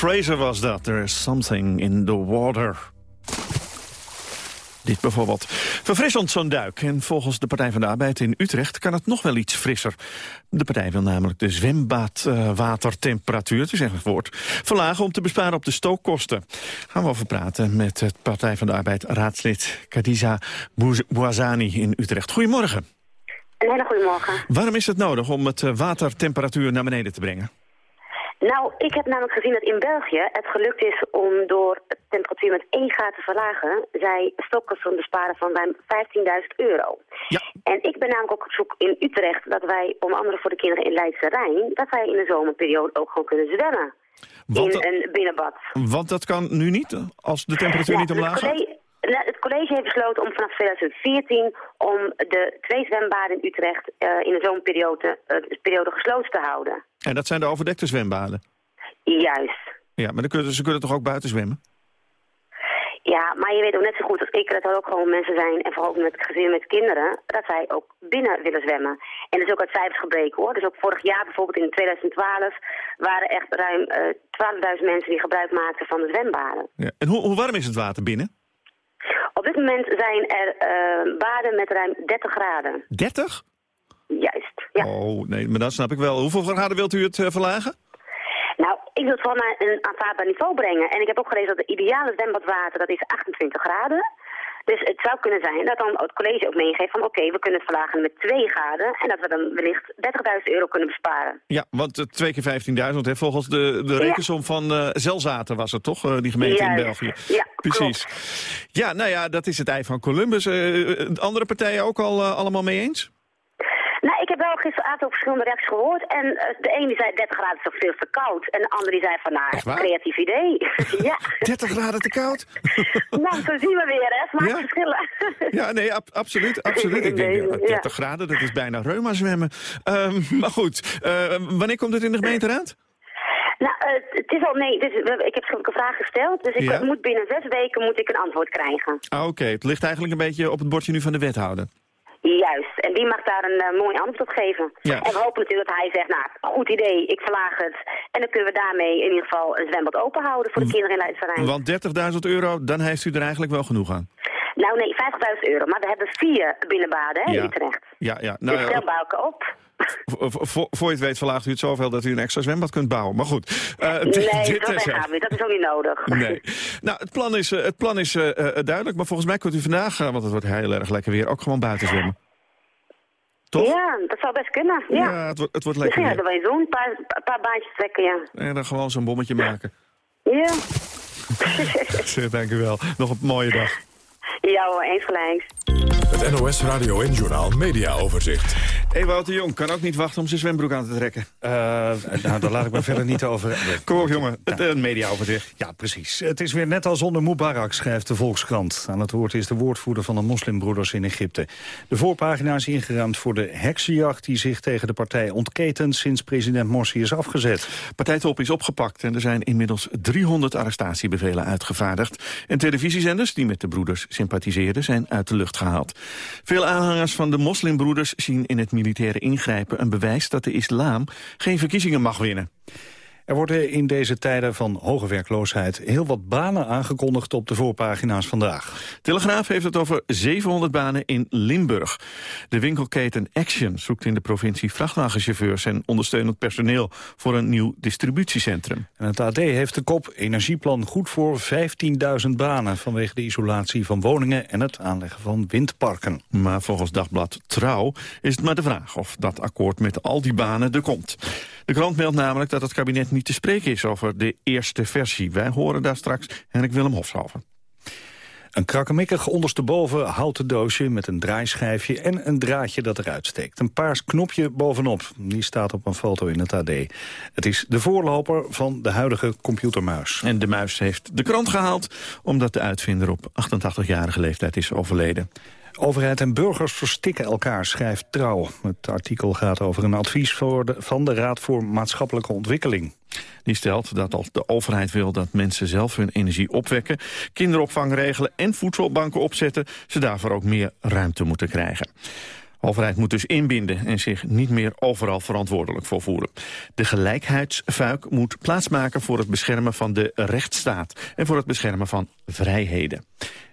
Fraser was dat. There's something in the water. Dit bijvoorbeeld. Verfrissend zo'n duik. En volgens de Partij van de Arbeid in Utrecht kan het nog wel iets frisser. De partij wil namelijk de zwembadwatertemperatuur, het is echt woord, verlagen om te besparen op de stookkosten. Gaan we over praten met het Partij van de Arbeid raadslid Khadija Bouz- Bouazani in Utrecht. Goedemorgen. Een hele goede morgen. Waarom is het nodig om het eh, watertemperatuur naar beneden te brengen? Nou, ik heb namelijk gezien dat in België het gelukt is om door de temperatuur met 1 graad te verlagen, zij stokkosten besparen van ruim 15.000 euro. Ja. En ik ben namelijk ook op zoek in Utrecht dat wij, onder andere voor de kinderen in Leidse Rijn, dat wij in de zomerperiode ook gewoon kunnen zwemmen. Want in een binnenbad. Want dat kan nu niet, als de temperatuur Ja, niet omlaag gaat? nou, het college heeft besloten om vanaf 2014 om de twee zwembaden in Utrecht eh, in de zomerperiode eh, periode gesloten te houden. En dat zijn de overdekte zwembaden? Juist. Ja, maar dan kunnen, ze kunnen toch ook buiten zwemmen? Ja, maar je weet ook net zo goed als ik dat er ook gewoon mensen zijn, en vooral ook met gezinnen met kinderen, dat zij ook binnen willen zwemmen. En dat is ook uit cijfers gebleken hoor. Dus ook vorig jaar bijvoorbeeld in 2012 waren echt ruim eh 12.000 mensen die gebruik maakten van de zwembaden. Ja. En hoe, hoe warm is het water binnen? Op dit moment zijn er eh, baden met ruim 30 graden. 30? Juist, ja. Oh, nee, maar dat snap ik wel. Hoeveel graden wilt u het eh, verlagen? Nou, ik wil het gewoon naar een aanvaardbaar niveau brengen. En ik heb ook gelezen dat het ideale zwembadwater, dat is 28 graden. Dus het zou kunnen zijn dat dan het college ook meegeeft van oké, we kunnen het verlagen met 2 graden en dat we dan wellicht 30.000 euro kunnen besparen. Ja, want uh, 2 keer 15.000, hè, volgens de, de rekensom van uh, Zelzaten was het toch, uh, die gemeente ja, in België? Ja, Precies. Klopt. Ja, nou ja, dat is het ei van Columbus. Andere partijen ook al allemaal mee eens? Nou, ik heb wel gisteravond ook verschillende reacties gehoord. En uh, de ene zei 30 graden is toch veel te koud. En de andere zei van, nou, creatief idee. ja. 30 graden te koud? nou, zo zien we weer, hè. Smaak ja. verschillen. ja, nee, ab absoluut, absoluut. Ik denk, uh, 30 ja. graden, dat is bijna reuma zwemmen. Um, maar goed, uh, wanneer komt het in de gemeenteraad? Nou, uh, het is al, nee, dus, ik heb een vraag gesteld, dus ik ja? moet binnen zes weken moet ik een antwoord krijgen. Ah, Oké, okay. het ligt eigenlijk een beetje op het bordje nu van de wethouder. Juist, en die mag daar een uh, mooi antwoord op geven. Ja. En we hopen natuurlijk dat hij zegt, nou, goed idee, ik verlaag het. En dan kunnen we daarmee in ieder geval een zwembad open houden voor de kinderen in Leidsterrein. Want 30.000 euro, dan heeft u er eigenlijk wel genoeg aan. Nou nee, 50.000 euro, maar we hebben vier binnenbaden hè, ja. in Utrecht. Ja, ja. Nou, dus stel op. Voor, voor je het weet verlaagt u het zoveel dat u een extra zwembad kunt bouwen. Maar goed. Uh, nee, dit dat, is weer. dat is ook niet nodig. Nee. Nou, het plan is, uh, het plan is uh, duidelijk. Maar volgens mij kunt u vandaag, want het wordt heel erg lekker weer, ook gewoon buiten zwemmen. Toch? Ja, dat zou best kunnen. Ja, ja het, wordt, het wordt lekker. Misschien hadden wij zo'n een paar, paar baantjes trekken, ja. En dan gewoon zo'n bommetje maken. Ja. Dank u wel. Nog een mooie dag. Ja hoor, eens gelijk. Het NOS Radio en Journaal Media Overzicht. Ewout de Jong kan ook niet wachten om zijn zwembroek aan te trekken. Uh, nou, daar laat ik me verder niet over. Kom op jongen, het uh, mediaoverzicht. Ja, precies. Het is weer net als onder Mubarak, schrijft de Volkskrant. Aan het woord is de woordvoerder van de moslimbroeders in Egypte. De voorpagina is ingeruimd voor de heksenjacht... die zich tegen de partij ontketent sinds president Morsi is afgezet. Partijtop is opgepakt en er zijn inmiddels 300 arrestatiebevelen uitgevaardigd. En televisiezenders die met de broeders sympathiseerden zijn uit de lucht gehaald. Veel aanhangers van de moslimbroeders zien in het militaire ingrijpen een bewijs dat de islam geen verkiezingen mag winnen. Er worden in deze tijden van hoge werkloosheid heel wat banen aangekondigd op de voorpagina's vandaag. Telegraaf heeft het over 700 banen in Limburg. De winkelketen Action zoekt in de provincie vrachtwagenchauffeurs en ondersteunend personeel voor een nieuw distributiecentrum. En het AD heeft de kop energieplan goed voor 15.000 banen vanwege de isolatie van woningen en het aanleggen van windparken. Maar volgens dagblad Trouw is het maar de vraag of dat akkoord met al die banen er komt. De krant meldt namelijk dat het kabinet niet te spreken is over de eerste versie. Wij horen daar straks Henrik Willem Hofshalven. Een krakkemikkig ondersteboven houten doosje met een draaischijfje en een draadje dat eruit steekt. Een paars knopje bovenop. Die staat op een foto in het AD. Het is de voorloper van de huidige computermuis. En de muis heeft de krant gehaald omdat de uitvinder op 88-jarige leeftijd is overleden. Overheid en burgers verstikken elkaar, schrijft Trouw. Het artikel gaat over een advies voor van de Raad voor Maatschappelijke Ontwikkeling. Die stelt dat als de overheid wil dat mensen zelf hun energie opwekken... kinderopvang regelen en voedselbanken opzetten... ze daarvoor ook meer ruimte moeten krijgen. Overheid moet dus inbinden en zich niet meer overal verantwoordelijk voor voelen. De gelijkheidsfuik moet plaatsmaken voor het beschermen van de rechtsstaat... en voor het beschermen van vrijheden.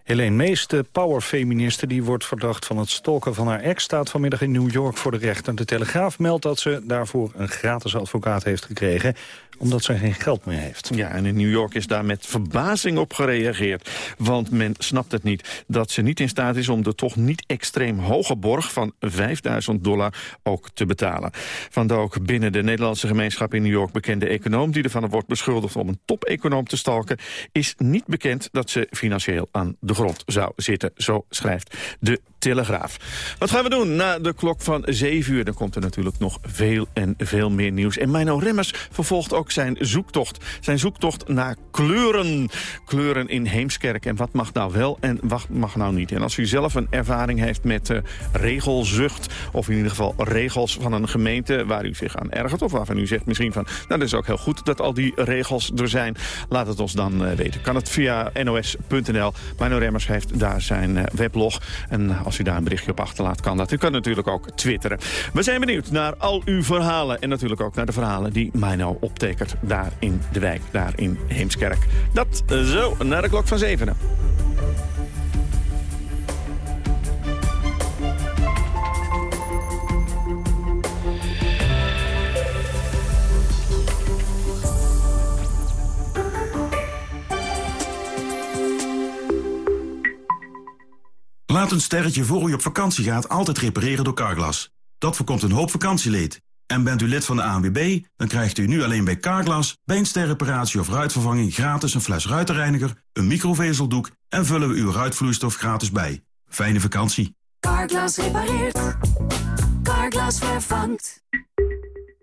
Helene Mees, de powerfeministe die wordt verdacht van het stalken van haar ex... staat vanmiddag in New York voor de rechter. De Telegraaf meldt dat ze daarvoor een gratis advocaat heeft gekregen omdat ze geen geld meer heeft. Ja, en in New York is daar met verbazing op gereageerd. Want men snapt het niet dat ze niet in staat is om de toch niet extreem hoge borg van 5000 dollar ook te betalen. Van ook binnen de Nederlandse gemeenschap in New York bekende econoom... die ervan wordt beschuldigd om een top-econoom te stalken... is niet bekend dat ze financieel aan de grond zou zitten. Zo schrijft de Telegraaf. Wat gaan we doen na de klok van 7 uur? Dan komt er natuurlijk nog veel en veel meer nieuws. En Mino Remmers vervolgt ook zijn zoektocht. Zijn zoektocht naar kleuren. Kleuren in Heemskerk. En wat mag nou wel en wat mag nou niet? En als u zelf een ervaring heeft met uh, regelzucht... of in ieder geval regels van een gemeente waar u zich aan ergert... of waarvan u zegt misschien van... nou, dat is ook heel goed dat al die regels er zijn. Laat het ons dan uh, weten. Kan het via nos.nl. Mino Heeft daar zijn uh, weblog. En als u daar een berichtje op achterlaat, kan dat. U kan natuurlijk ook twitteren. We zijn benieuwd naar al uw verhalen. En natuurlijk ook naar de verhalen die Mino optekent daar in de wijk, daar in Heemskerk. Dat zo, naar de klok van zevenen. Laat een sterretje voor u op vakantie gaat altijd repareren door Carglass. Dat voorkomt een hoop vakantieleed. En bent u lid van de ANWB, dan krijgt u nu alleen bij Carglass... bij of ruitvervanging gratis een fles ruitenreiniger... een microvezeldoek en vullen we uw ruitvloeistof gratis bij. Fijne vakantie. Carglass repareert. Carglass vervangt.